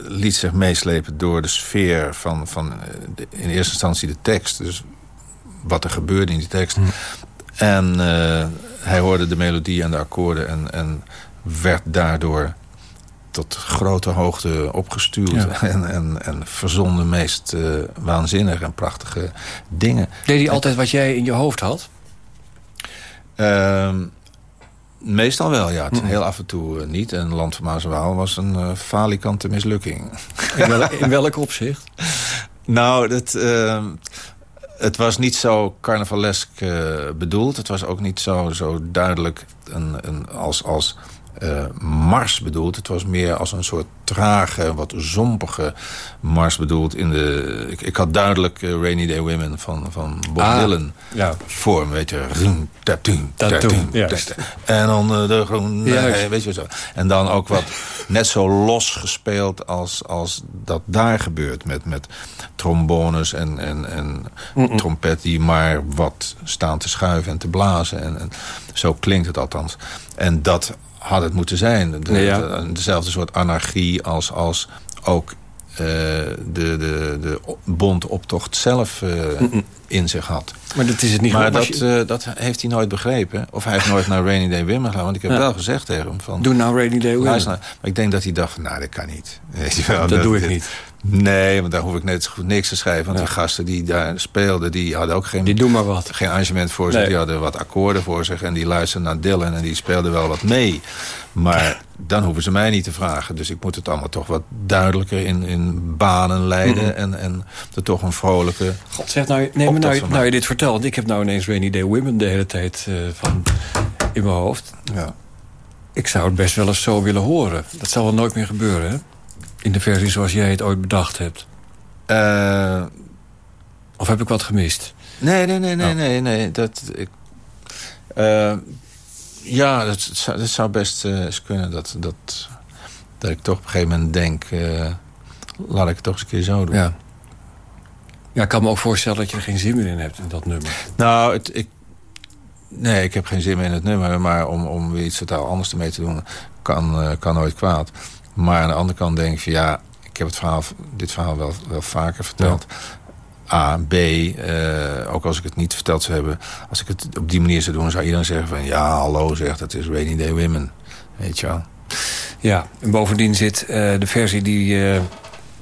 [SPEAKER 5] liet zich meeslepen door de sfeer van, van de- in eerste instantie de tekst. Dus wat er gebeurde in die tekst. En eh, hij hoorde de melodie en de akkoorden en, en werd daardoor tot grote hoogte opgestuurd.
[SPEAKER 8] Ja.
[SPEAKER 5] En, en, en verzon de meest eh, waanzinnige en prachtige dingen.
[SPEAKER 8] Deed hij altijd wat jij in je hoofd had?
[SPEAKER 5] Ehm, meestal wel, ja. Heel af en toe eh, niet. En Land van Maas en Waal was een eh, falikante mislukking.
[SPEAKER 8] In, welk, in welk opzicht?
[SPEAKER 5] Nou, dat, ehm, het was niet zo carnavalesk bedoeld. Het was ook niet zo, zo duidelijk een, een, als, als eh, mars bedoeld. Het was meer als een soort trage, wat zompige mars bedoeld. In de, ik, ik had duidelijk eh, Rainy Day Women van, van Bob
[SPEAKER 8] Ah,
[SPEAKER 5] Dylan
[SPEAKER 8] ja.
[SPEAKER 5] voor. Weet je, rum, tatoen,
[SPEAKER 8] Tatoen.
[SPEAKER 5] En dan eh, de groen, weet je zo. En dan ook wat net zo los gespeeld als, als dat daar gebeurt. Met, met trombones en, en, en trompet die maar wat staan te schuiven en te blazen. En, en zo klinkt het althans. En dat had het moeten zijn. De, dezelfde soort anarchie als, als ook eh, de, de, de bondoptocht zelf eh, in zich had.
[SPEAKER 8] Maar dat is het niet
[SPEAKER 5] Maar dat,
[SPEAKER 8] je-
[SPEAKER 5] eh, dat heeft hij nooit begrepen. Of hij heeft nooit naar Rainy Day Women gegaan. Want ik heb
[SPEAKER 8] Ja.
[SPEAKER 5] wel gezegd tegen hem van...
[SPEAKER 8] Doe nou Rainy Day
[SPEAKER 5] luister nou. Maar ik denk dat hij dacht nou, dat kan niet. Weet je wel,
[SPEAKER 8] Dat doe ik niet.
[SPEAKER 5] Nee, want daar hoef ik net zo goed niks te schrijven. Want
[SPEAKER 8] Ja.
[SPEAKER 5] die gasten die daar speelden, die hadden ook geen,
[SPEAKER 8] Die doen maar wat.
[SPEAKER 5] geen arrangement voor zich.
[SPEAKER 8] Nee.
[SPEAKER 5] Die hadden wat akkoorden voor zich. En die luisterden naar Dylan en die speelden wel wat mee. Maar dan hoeven ze mij niet te vragen. Dus ik moet het allemaal toch wat duidelijker in, in banen leiden. En, en er toch een vrolijke...
[SPEAKER 8] God, zeg nou, nee, maar nou, nou je dit vertelt. Want ik heb nou ineens Rainy Day Women de hele tijd eh, van in mijn hoofd.
[SPEAKER 5] Ja.
[SPEAKER 8] Ik zou het best wel eens zo willen horen. Dat zal wel nooit meer gebeuren, hè? In de versie zoals jij het ooit bedacht hebt.
[SPEAKER 5] Eh,
[SPEAKER 8] Of heb ik wat gemist?
[SPEAKER 5] Nee, nee, nee, nee,
[SPEAKER 8] Oh.
[SPEAKER 5] nee, nee. Dat, ik, eh, ja, dat, zou- dat zou best eh, eens kunnen. Dat, dat, dat ik toch op een gegeven moment denk... laat ik het toch eens een keer zo doen.
[SPEAKER 8] Ja. Ja, ik kan me ook voorstellen dat je er geen zin meer in hebt in dat nummer.
[SPEAKER 5] Nou, het, ik, nee, ik heb geen zin meer in het nummer. Maar om, om weer iets totaal anders ermee te doen... kan, kan nooit kwaad. Maar aan de andere kant denk ik van... ja, ik heb het verhaal, dit verhaal wel, wel vaker verteld... A, B, eh, ook als ik het niet verteld zou hebben... als ik het op die manier zou doen... zou iedereen zeggen van... ja, hallo, zegt het is Rainy Day Women. Weet je wel.
[SPEAKER 8] Ja, en bovendien zit eh, de versie die eh,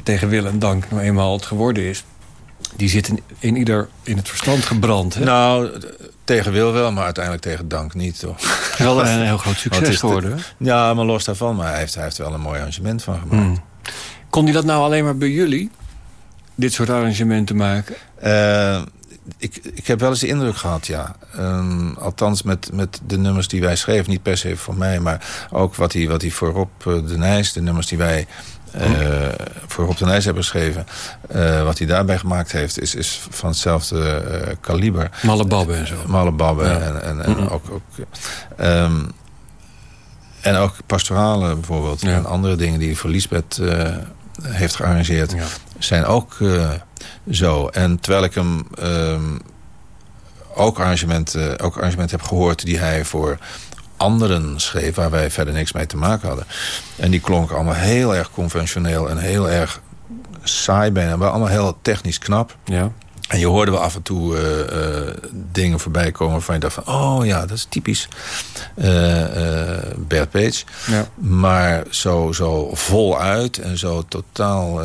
[SPEAKER 8] tegen wil en dank nou eenmaal het geworden is... Die zit in, in ieder in het verstand gebrand. Hè?
[SPEAKER 5] Nou, tegen wil wel, maar uiteindelijk tegen dank niet. Toch?
[SPEAKER 8] Wel een heel groot succes geworden.
[SPEAKER 5] Ja, maar los daarvan. Maar hij heeft, hij heeft wel een mooi arrangement van gemaakt.
[SPEAKER 8] Hmm. Kon hij dat nou alleen maar bij jullie? Dit soort arrangementen maken?
[SPEAKER 5] Eh, ik, ik heb wel eens de indruk gehad, ja. Ehm, althans met, met de nummers die wij schreven. Niet per se voor mij, maar ook wat hij, wat hij voor Rob eh, de Nijs... de nummers die wij eh, voor Rob de Nijs hebben geschreven... eh, wat hij daarbij gemaakt heeft, is, is van hetzelfde eh, kaliber.
[SPEAKER 8] Malle babben en zo.
[SPEAKER 5] Malle babben
[SPEAKER 8] Ja.
[SPEAKER 5] en, en, en ook... ook ehm, en ook pastorale bijvoorbeeld.
[SPEAKER 8] Ja.
[SPEAKER 5] En andere dingen die hij voor Lisbeth heeft gearrangeerd
[SPEAKER 8] Ja.
[SPEAKER 5] zijn ook zo. En terwijl ik hem ehm, ook, arrangementen, ook arrangementen heb gehoord... die hij voor anderen schreef... waar wij verder niks mee te maken hadden. En die klonken allemaal heel erg conventioneel... en heel erg saai bijna. Maar allemaal heel technisch knap.
[SPEAKER 8] Ja.
[SPEAKER 5] En je hoorde wel af en toe eh, eh, dingen voorbij komen... waarvan je dacht van, oh ja, dat is typisch eh, Bert Page.
[SPEAKER 8] Ja.
[SPEAKER 5] Maar zo, zo voluit en zo totaal...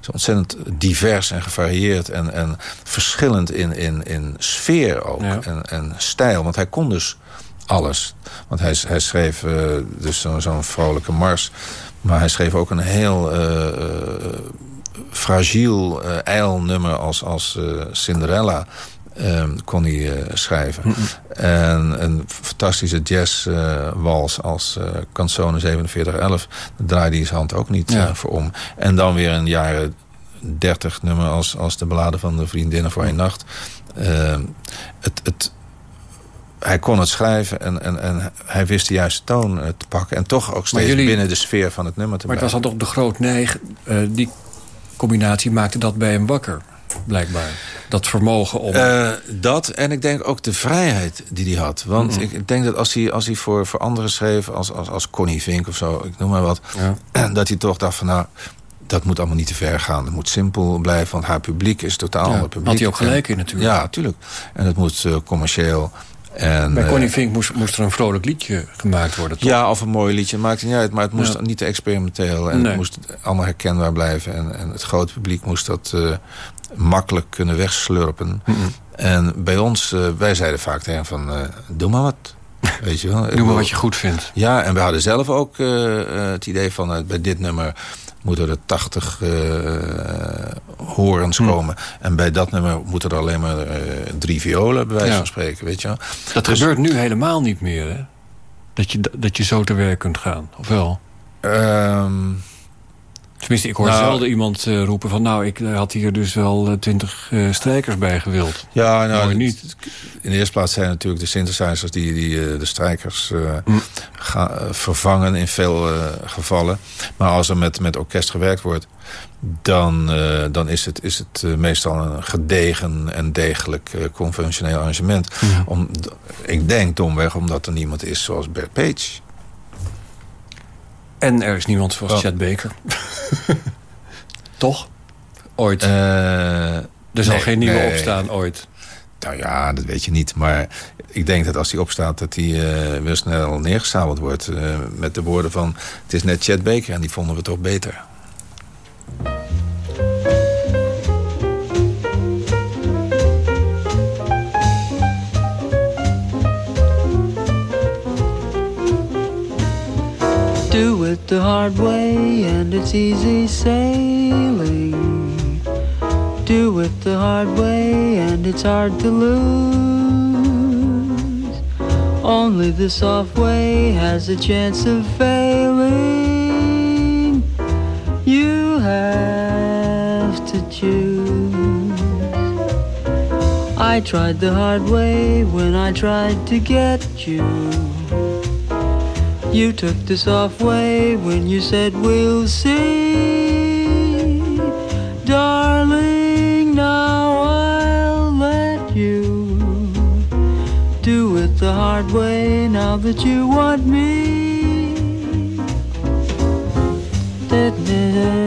[SPEAKER 5] zo ontzettend divers en gevarieerd... en, en verschillend in, in, in sfeer ook
[SPEAKER 8] Ja.
[SPEAKER 5] en, en stijl. Want hij kon dus alles. Want hij, hij schreef eh, dus zo- zo'n vrolijke mars... maar hij schreef ook een heel... eh, fragiel uh, ijlnummer als, als uh, Cinderella um, kon hij uh, schrijven. En een fantastische jazzwals als uh, Canzone 4711... daar draaide hij zijn hand ook niet
[SPEAKER 8] Ja.
[SPEAKER 5] voor om. En dan weer een jaren 30 nummer als, als de ballade van de vriendinnen voor één nacht. Ehm, het, het, hij kon het schrijven en, en, en hij wist de juiste toon eh, te pakken. En toch ook steeds
[SPEAKER 8] jullie-
[SPEAKER 5] binnen de sfeer van het nummer te
[SPEAKER 8] Maar het was
[SPEAKER 5] blijven.
[SPEAKER 8] dan toch de groot neig. eh, die combinatie maakte dat bij hem wakker, blijkbaar. Dat vermogen om...
[SPEAKER 5] Eh, dat en ik denk ook de vrijheid die hij had. Want
[SPEAKER 8] Mhm.
[SPEAKER 5] ik, ik denk dat als hij, als hij voor, voor anderen schreef... Als, als, als Connie Vink of zo, ik noem maar wat...
[SPEAKER 8] Ja.
[SPEAKER 5] dat hij toch dacht van nou... dat moet allemaal niet te ver gaan. Het moet simpel blijven, want haar publiek is totaal
[SPEAKER 8] Ja,
[SPEAKER 5] ander publiek.
[SPEAKER 8] had hij ook gelijk in natuurlijk.
[SPEAKER 5] Ja, tuurlijk. En het moet commercieel... En,
[SPEAKER 8] bij
[SPEAKER 5] eh,
[SPEAKER 8] Connie Fink moest, moest er een vrolijk liedje gemaakt worden, toch?
[SPEAKER 5] ja, of een mooi liedje, maakt niet uit. Maar het moest
[SPEAKER 8] Ja.
[SPEAKER 5] niet te experimenteel. En
[SPEAKER 8] Nee.
[SPEAKER 5] het moest allemaal herkenbaar blijven. En, en het grote publiek moest dat eh, makkelijk kunnen wegslurpen. En bij ons, eh, wij zeiden vaak tegen van... doe maar wat. Weet je wel.
[SPEAKER 8] Doe maar wat je goed vindt.
[SPEAKER 5] Ja, en we hadden zelf ook het idee van... bij dit nummer moeten er 80 eh, horens
[SPEAKER 8] Hm.
[SPEAKER 5] komen. En bij dat nummer moeten er alleen maar eh, drie violen... bij wijze
[SPEAKER 8] Ja.
[SPEAKER 5] van spreken, weet je wel.
[SPEAKER 8] Dat
[SPEAKER 5] Dus-
[SPEAKER 8] gebeurt nu helemaal niet meer, hè? Dat je, dat je zo te werk kunt gaan, of wel?
[SPEAKER 5] Ehm,
[SPEAKER 8] Tenminste, ik hoor
[SPEAKER 5] Nou-
[SPEAKER 8] zelden iemand eh, roepen van... nou, ik had hier dus wel eh, twintig eh, strijkers bij gewild.
[SPEAKER 5] Ja, nou, het-
[SPEAKER 8] niet.
[SPEAKER 5] In de eerste plaats zijn natuurlijk de synthesizers die, die eh, de strijkers eh,
[SPEAKER 8] Hm.
[SPEAKER 5] eh, vervangen in veel eh, gevallen. Maar als er met, met orkest gewerkt wordt, dan, eh, dan is het, is het eh, meestal een gedegen en degelijk eh, conventioneel arrangement. Om, ik denk domweg omdat er niemand is zoals Bert Page.
[SPEAKER 8] En er is niemand zoals
[SPEAKER 5] Oh.
[SPEAKER 8] Chad Baker. Toch? Ooit.
[SPEAKER 5] Eh,
[SPEAKER 8] er zal
[SPEAKER 5] nee,
[SPEAKER 8] geen nieuwe
[SPEAKER 5] nee.
[SPEAKER 8] opstaan ooit.
[SPEAKER 5] Nou ja, dat weet je niet. Maar ik denk dat als hij opstaat... dat hij eh, weer snel neergesabeld wordt. eh, met de woorden van... het is net Chet Baker en die vonden we toch beter.
[SPEAKER 6] Do it the hard way and it's easy sailing. Do it the hard way and it's hard to lose. Only the soft way has a chance of failing. You have to choose. I tried the hard way when I tried to get you. You took the soft way when you said we'll see. Darling, now I'll let you do it the hard way now that you want me. Da -da -da.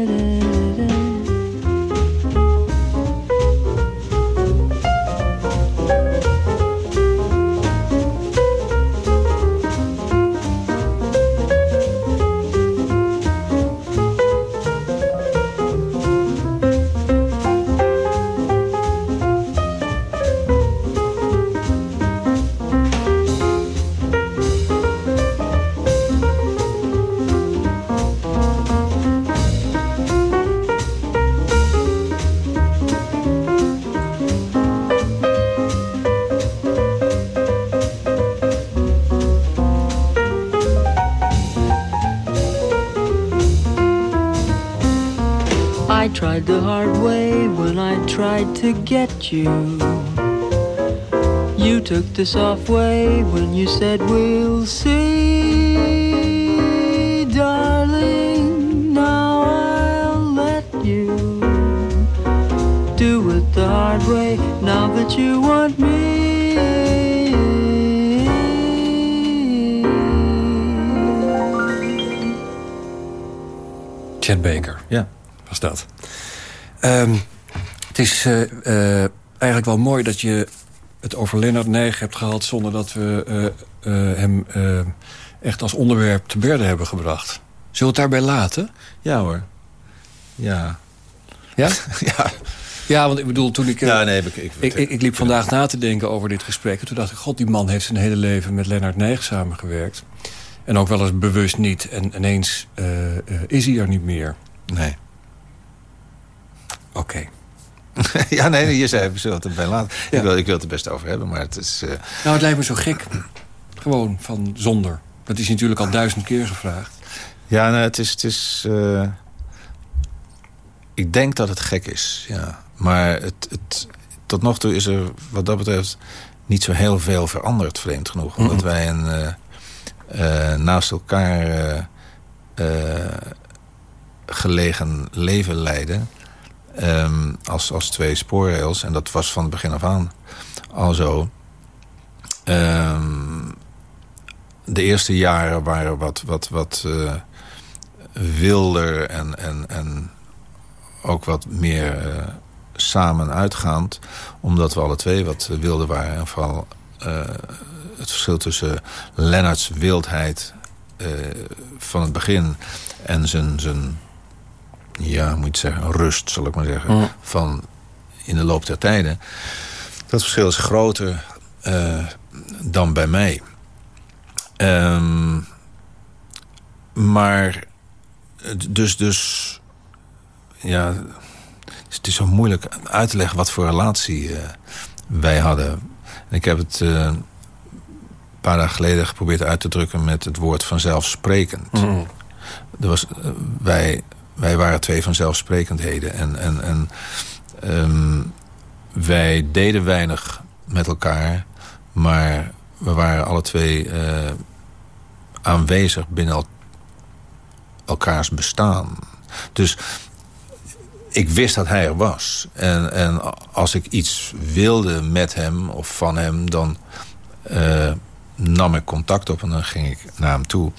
[SPEAKER 6] get you. You took the soft way when you said we'll see, darling. Now I'll let you do it the hard way now that you want me.
[SPEAKER 3] Chet Baker.
[SPEAKER 5] Ja.
[SPEAKER 3] Was dat. Ehm, het is eh, eh, eigenlijk wel mooi dat je het over Leonard Nijg hebt gehad... zonder dat we eh, hem echt als onderwerp te berden hebben gebracht. Zullen we het daarbij laten?
[SPEAKER 5] Ja hoor. Ja.
[SPEAKER 3] Ja?
[SPEAKER 5] ja.
[SPEAKER 3] Ja, want ik bedoel, toen ik...
[SPEAKER 5] Ja, nee, ik, ik,
[SPEAKER 3] Ik, ik, ik liep vandaag na te denken over dit gesprek. En toen dacht ik, god, die man heeft zijn hele leven met Lennart Nijg samengewerkt. En ook wel eens bewust niet. En ineens is hij er niet meer.
[SPEAKER 5] Nee.
[SPEAKER 3] Oké.
[SPEAKER 5] ja, nee, je zei, we zullen het erbij laten.
[SPEAKER 3] Ja.
[SPEAKER 5] Ik, wil, ik wil het er best over hebben, maar het is... eh,
[SPEAKER 3] Nou, het lijkt me zo gek. Gewoon van zonder. Dat is natuurlijk al duizend keer gevraagd.
[SPEAKER 5] Ja, nou, het is... Het is eh, ik denk dat het gek is, ja. Maar het, het, tot nog toe is er wat dat betreft niet zo heel veel veranderd, vreemd genoeg. Omdat wij een, eh, naast elkaar gelegen leven leiden... ehm, als, als twee spoorrails. En dat was van het begin af aan al zo. Ehm, de eerste jaren waren wat, wat, wat eh, wilder en, en, en ook wat meer eh, samen uitgaand. Omdat we alle twee wat wilder waren. En vooral eh, het verschil tussen Lennarts wildheid van het begin... en zijn, zijn ja, moet je zeggen, rust, zal ik maar zeggen...
[SPEAKER 3] Mm.
[SPEAKER 5] van in de loop der tijden. Dat verschil is groter eh, dan bij mij. Ehm, maar, dus, dus, ja, het is zo moeilijk uit te leggen wat voor relatie eh, wij hadden. En ik heb het eh, een paar dagen geleden geprobeerd uit te drukken met het woord vanzelfsprekend.
[SPEAKER 3] Mhm.
[SPEAKER 5] Er was, wij, wij waren twee vanzelfsprekendheden. En, en, en ehm, wij deden weinig met elkaar, maar we waren alle twee eh, aanwezig binnen el- elkaars bestaan. Dus ik wist dat hij er was. En, en als ik iets wilde met hem of van hem... dan eh, nam ik contact op en dan ging ik naar hem toe.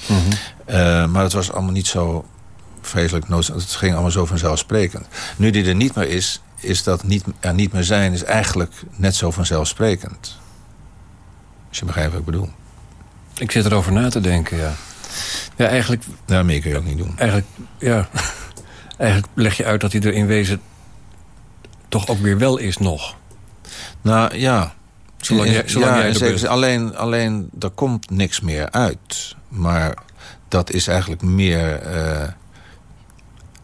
[SPEAKER 5] Eh, maar het was allemaal niet zo vreselijk noodzakelijk. Het ging allemaal zo vanzelfsprekend. Nu die er niet meer is, is dat niet, er niet meer zijn... is eigenlijk net zo vanzelfsprekend. Als je begrijpt wat ik bedoel.
[SPEAKER 3] Ik zit erover na te denken, ja. Ja, eigenlijk,
[SPEAKER 5] Nou, meer kun je ook niet doen.
[SPEAKER 3] eigenlijk, ja. eigenlijk leg je uit dat hij er in wezen toch ook weer wel is nog.
[SPEAKER 5] Nou, ja.
[SPEAKER 3] Zolang jij- zolang
[SPEAKER 5] ja,
[SPEAKER 3] jij er bent.
[SPEAKER 5] alleen, alleen, er komt niks meer uit. Maar dat is eigenlijk meer eh,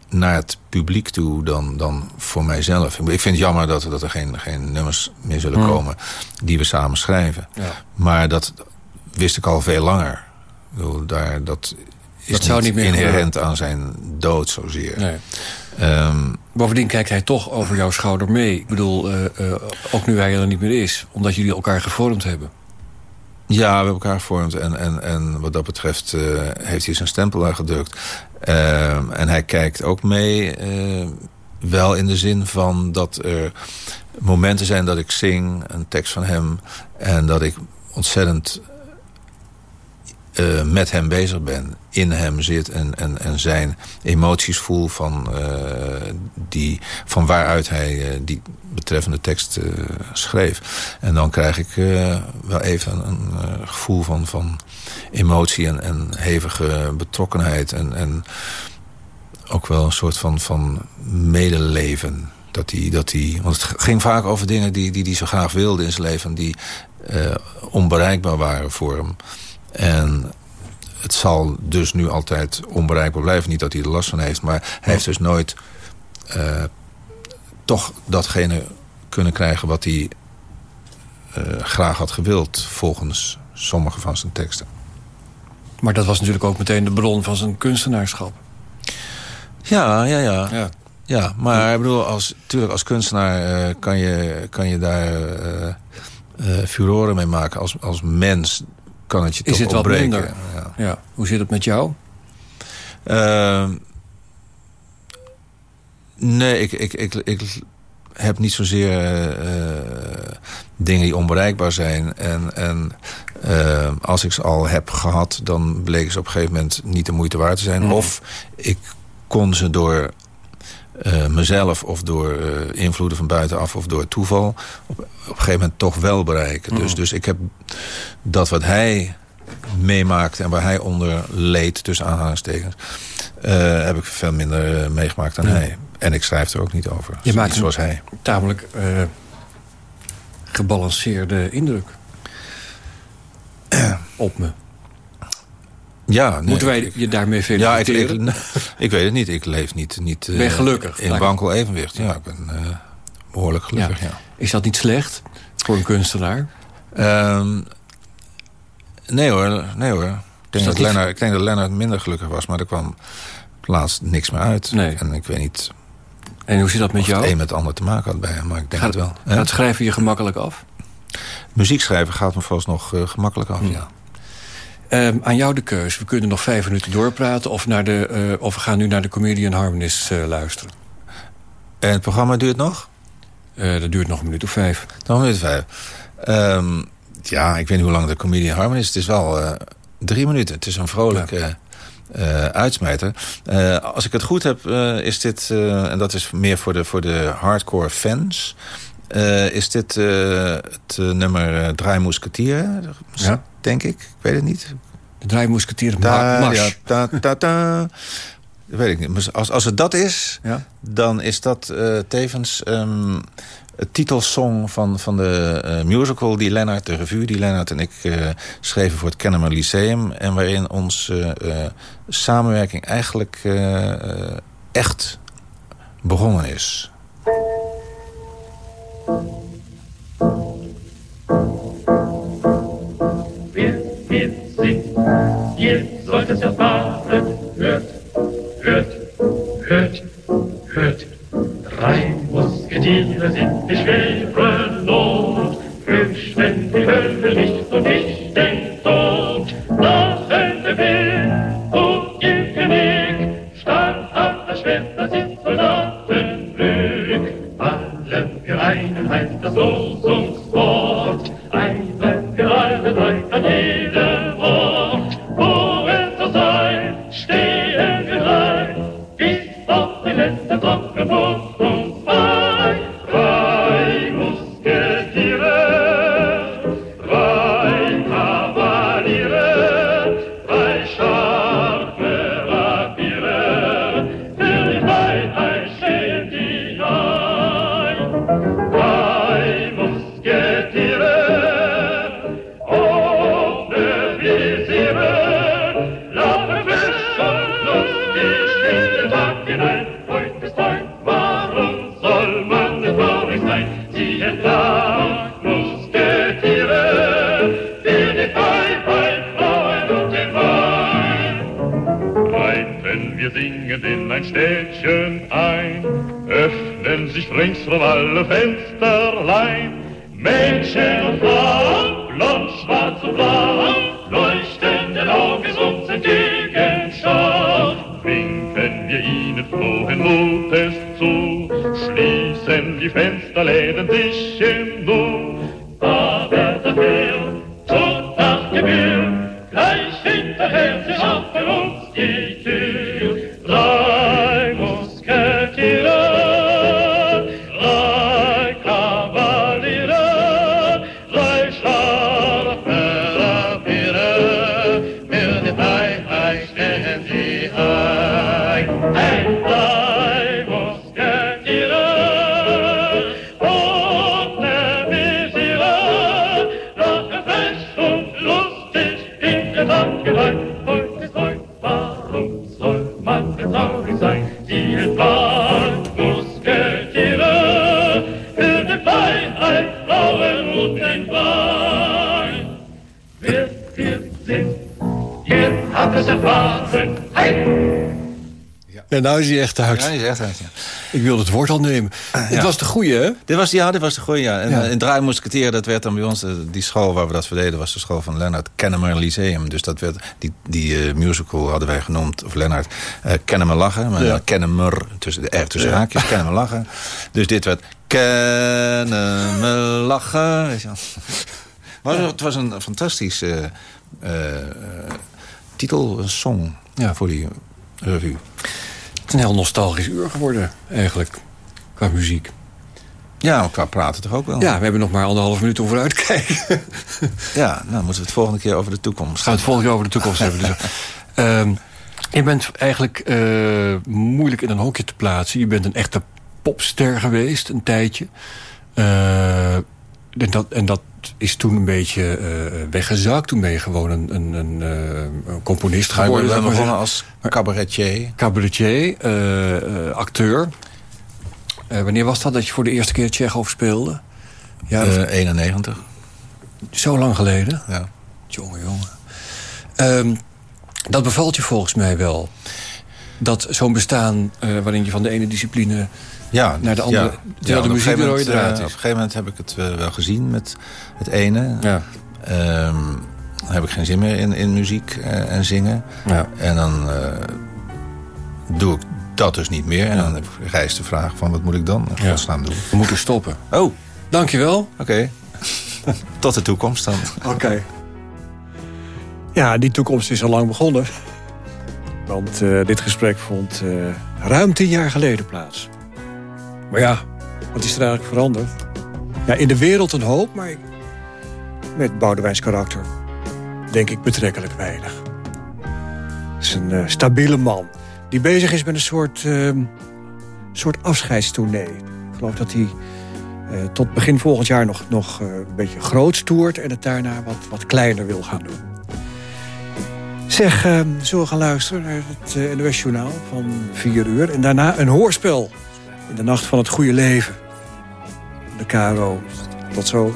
[SPEAKER 5] naar het publiek toe dan, dan voor mijzelf. Ik vind het jammer dat, dat er geen, geen nummers meer zullen
[SPEAKER 3] Hmm.
[SPEAKER 5] komen... die we samen schrijven.
[SPEAKER 3] Ja.
[SPEAKER 5] Maar dat wist ik al veel langer. Ik bedoel, daar, dat is
[SPEAKER 3] Dat zou niet meer
[SPEAKER 5] inherent aan zijn dood zozeer.
[SPEAKER 3] Nee.
[SPEAKER 5] Ehm,
[SPEAKER 3] Bovendien kijkt hij toch over jouw schouder mee. Ik bedoel, eh, eh, ook nu hij er niet meer is. Omdat jullie elkaar gevormd hebben.
[SPEAKER 5] Ja, we hebben elkaar gevormd. En, en, en wat dat betreft eh, heeft hij zijn stempel daar gedrukt. Ehm, en hij kijkt ook mee. eh, wel in de zin van dat er momenten zijn dat ik zing. Een tekst van hem. En dat ik ontzettend eh, met hem bezig ben. In hem zit en, en, en zijn emoties voel van, eh, die, van waaruit hij eh, die betreffende tekst schreef. En dan krijg ik wel even een, gevoel van, van emotie en, hevige betrokkenheid. En, en ook wel een soort van, van medeleven. Dat hij, dat hij, want het ging vaak over dingen die hij die, die zo graag wilde in zijn leven... die onbereikbaar waren voor hem. En het zal dus nu altijd onbereikbaar blijven. Niet dat hij er last van heeft, maar hij heeft dus nooit... eh, toch datgene kunnen krijgen wat hij eh, graag had gewild... volgens sommige van zijn teksten.
[SPEAKER 8] Maar dat was natuurlijk ook meteen de bron van zijn kunstenaarschap.
[SPEAKER 5] Ja, ja, ja.
[SPEAKER 8] Ja.
[SPEAKER 5] Ja, maar ik bedoel, als, tuurlijk, als kunstenaar eh, kan, je, kan je daar furoren mee maken. Als, als mens kan het je
[SPEAKER 8] Is
[SPEAKER 5] toch
[SPEAKER 8] het wat
[SPEAKER 5] opbreken.
[SPEAKER 8] minder?
[SPEAKER 5] Ja.
[SPEAKER 8] Ja. Hoe zit het met jou?
[SPEAKER 5] Ehm, nee, ik, ik, ik, ik heb niet zozeer eh, dingen die onbereikbaar zijn. En, en eh, als ik ze al heb gehad, dan bleken ze op een gegeven moment niet de moeite waard te zijn.
[SPEAKER 8] Mhm.
[SPEAKER 5] Of ik kon ze door eh, mezelf of door eh, invloeden van buitenaf of door toeval... op, op een gegeven moment toch wel bereiken. Dus, dus ik heb dat wat hij meemaakte en waar hij onder leed, tussen aanhalingstekens... eh, heb ik veel minder meegemaakt dan
[SPEAKER 8] Ja.
[SPEAKER 5] hij. En ik schrijf er ook niet over.
[SPEAKER 8] Je maakt
[SPEAKER 5] zoals
[SPEAKER 8] een
[SPEAKER 5] hij.
[SPEAKER 8] tamelijk gebalanceerde indruk. Op me.
[SPEAKER 5] Ja, nee,
[SPEAKER 8] Moeten wij je daarmee
[SPEAKER 5] Ja, ik, weet het niet. Ik leef niet, niet eh,
[SPEAKER 8] Ben je gelukkig?
[SPEAKER 5] in wankel evenwicht. Ja, ik ben eh, behoorlijk gelukkig, ja.
[SPEAKER 8] Is dat niet slecht voor een kunstenaar?
[SPEAKER 5] Ehm, nee hoor, nee hoor. Ik denk,
[SPEAKER 8] dat
[SPEAKER 5] dat Lennart, ik denk dat Lennart minder gelukkig was, maar er kwam laatst niks meer uit.
[SPEAKER 8] Nee.
[SPEAKER 5] En ik weet niet
[SPEAKER 8] En hoe zit dat met
[SPEAKER 5] of
[SPEAKER 8] jou?
[SPEAKER 5] het een met het ander te maken had bij hem, maar ik denk
[SPEAKER 8] Gaat,
[SPEAKER 5] het wel.
[SPEAKER 8] gaat schrijven je gemakkelijk af?
[SPEAKER 5] Muziek schrijven gaat me vooralsnog nog gemakkelijk af, ja.
[SPEAKER 8] Ehm, aan jou de keus. We kunnen nog vijf minuten doorpraten... of, naar de, eh, of we gaan nu naar de Comedian Harmonist eh, luisteren.
[SPEAKER 5] En het programma duurt nog?
[SPEAKER 8] Eh, dat duurt nog een minuut of vijf.
[SPEAKER 5] Nog een minuut vijf. Ehm, ja, ik weet niet hoe lang de Comedian Harmony is. Het is wel drie minuten. Het is een vrolijke uitsmijter. Als ik het goed heb, is dit... en dat is meer voor de, voor de hardcore fans... eh, is dit eh, het eh, nummer uh, Draai Moesketieren,
[SPEAKER 8] Ja.
[SPEAKER 5] denk ik. Ik weet het niet.
[SPEAKER 8] De draaimoesketier
[SPEAKER 5] Da,
[SPEAKER 8] Mars.
[SPEAKER 5] ja, ta, ta, ta. Dat weet ik niet. Maar Als, als het dat is,
[SPEAKER 8] Ja.
[SPEAKER 5] dan is dat tevens ehm, het titelsong van, van de musical die Lennart, de revue die Lennart en ik schreven voor het Kennemer Lyceum. En waarin onze samenwerking eigenlijk echt begonnen is.
[SPEAKER 11] Wer mit singt, ihr sollt es erfahren. Hört, hört, hört, hört. Drei Musketiere sind die schwere Not, fürchten die Hölle nicht und nicht den Tod. Tag hinein. Heute ist warum soll man traurig sein? Sie entlang, Musketiere, für die Freiheit, Frauen und den Wein. Reiten wir singend in ein Städtchen ein, öffnen sich ringsrum alle Fensterlein.
[SPEAKER 8] Ja, nou is hij echt uit.
[SPEAKER 5] Ja, die is echt uit, ja.
[SPEAKER 8] Ik wilde het woord al nemen. Het was de goeie, hè?
[SPEAKER 5] Dit was, ja, dit was de goeie, ja. En
[SPEAKER 8] Ja.
[SPEAKER 5] eh, in Draai Moesketieren, dat werd dan bij ons... eh, die school waar we dat verdeden was de school van Lennart Kennemer Lyceum. Dus dat werd, die, die eh, musical hadden wij genoemd, of Lennart, eh Kennemer Lachen. Maar
[SPEAKER 8] Ja.
[SPEAKER 5] Kennemer, tussen de tussen haakjes, Kennemer Lachen. Dus dit werd Kennemer Lachen. Maar het was een fantastisch eh eh, eh, titel, een song
[SPEAKER 8] Ja.
[SPEAKER 5] voor die revue.
[SPEAKER 8] Het is een heel nostalgisch uur geworden, eigenlijk. Qua muziek.
[SPEAKER 5] Ja, qua praten toch ook wel.
[SPEAKER 8] Ja, we hebben nog maar anderhalf minuut om vooruit te kijken.
[SPEAKER 5] Ja, nou moeten we het volgende keer over de toekomst.
[SPEAKER 8] Gaan we het volgende keer over de toekomst hebben. Dus, ehm, je bent eigenlijk eh, moeilijk in een hokje te plaatsen. Je bent een echte popster geweest, een tijdje. Eh, en, dat, en dat is toen een beetje eh, weggezakt. Toen ben je gewoon een, een, een, eh, een componist
[SPEAKER 5] Ga je
[SPEAKER 8] geworden. zou ik maar
[SPEAKER 5] begonnen als cabaretier.
[SPEAKER 8] Cabaretier, eh, acteur. Wanneer was dat dat je voor de eerste keer Tsjechov speelde? Ja,
[SPEAKER 5] Eh 91.
[SPEAKER 8] zo lang geleden.
[SPEAKER 5] Ja.
[SPEAKER 8] Jongen, jongen. Ehm, dat bevalt je volgens mij wel. Dat zo'n bestaan waarin je van de ene discipline
[SPEAKER 5] Ja,
[SPEAKER 8] naar de andere...
[SPEAKER 5] ja.
[SPEAKER 8] terwijl
[SPEAKER 5] Ja,
[SPEAKER 8] de
[SPEAKER 5] op een
[SPEAKER 8] muziek rode
[SPEAKER 5] moment, eh, Op een gegeven moment heb ik het eh, wel gezien met het ene.
[SPEAKER 8] Ja.
[SPEAKER 5] Ehm, dan heb ik geen zin meer in, in muziek eh, en zingen.
[SPEAKER 8] Ja.
[SPEAKER 5] En dan eh, doe ik dat dus niet meer. En dan heb ik rijst de vraag van wat moet ik dan in
[SPEAKER 8] Ja.
[SPEAKER 5] godsnaam doen.
[SPEAKER 8] We moeten stoppen.
[SPEAKER 5] Oh,
[SPEAKER 8] Dankjewel.
[SPEAKER 5] oké. Tot de toekomst dan.
[SPEAKER 3] Oké. Ja, die toekomst is al lang begonnen. Want eh, dit gesprek vond eh, ruim tien jaar geleden plaats. Maar ja, wat is er eigenlijk veranderd? Ja, in de wereld een hoop, maar met Boudewijns karakter denk ik betrekkelijk weinig. Het is een eh, stabiele man die bezig is met een soort, eh, soort afscheidstournee. Ik geloof dat hij eh, tot begin volgend jaar nog, nog eh, een beetje groot toert... en het daarna wat, wat kleiner wil gaan doen. Zeg, eh, zullen we gaan luisteren naar het NOS Journaal van 4 uur... en daarna een hoorspel in de Nacht van het Goede Leven. De KRO. Tot zo.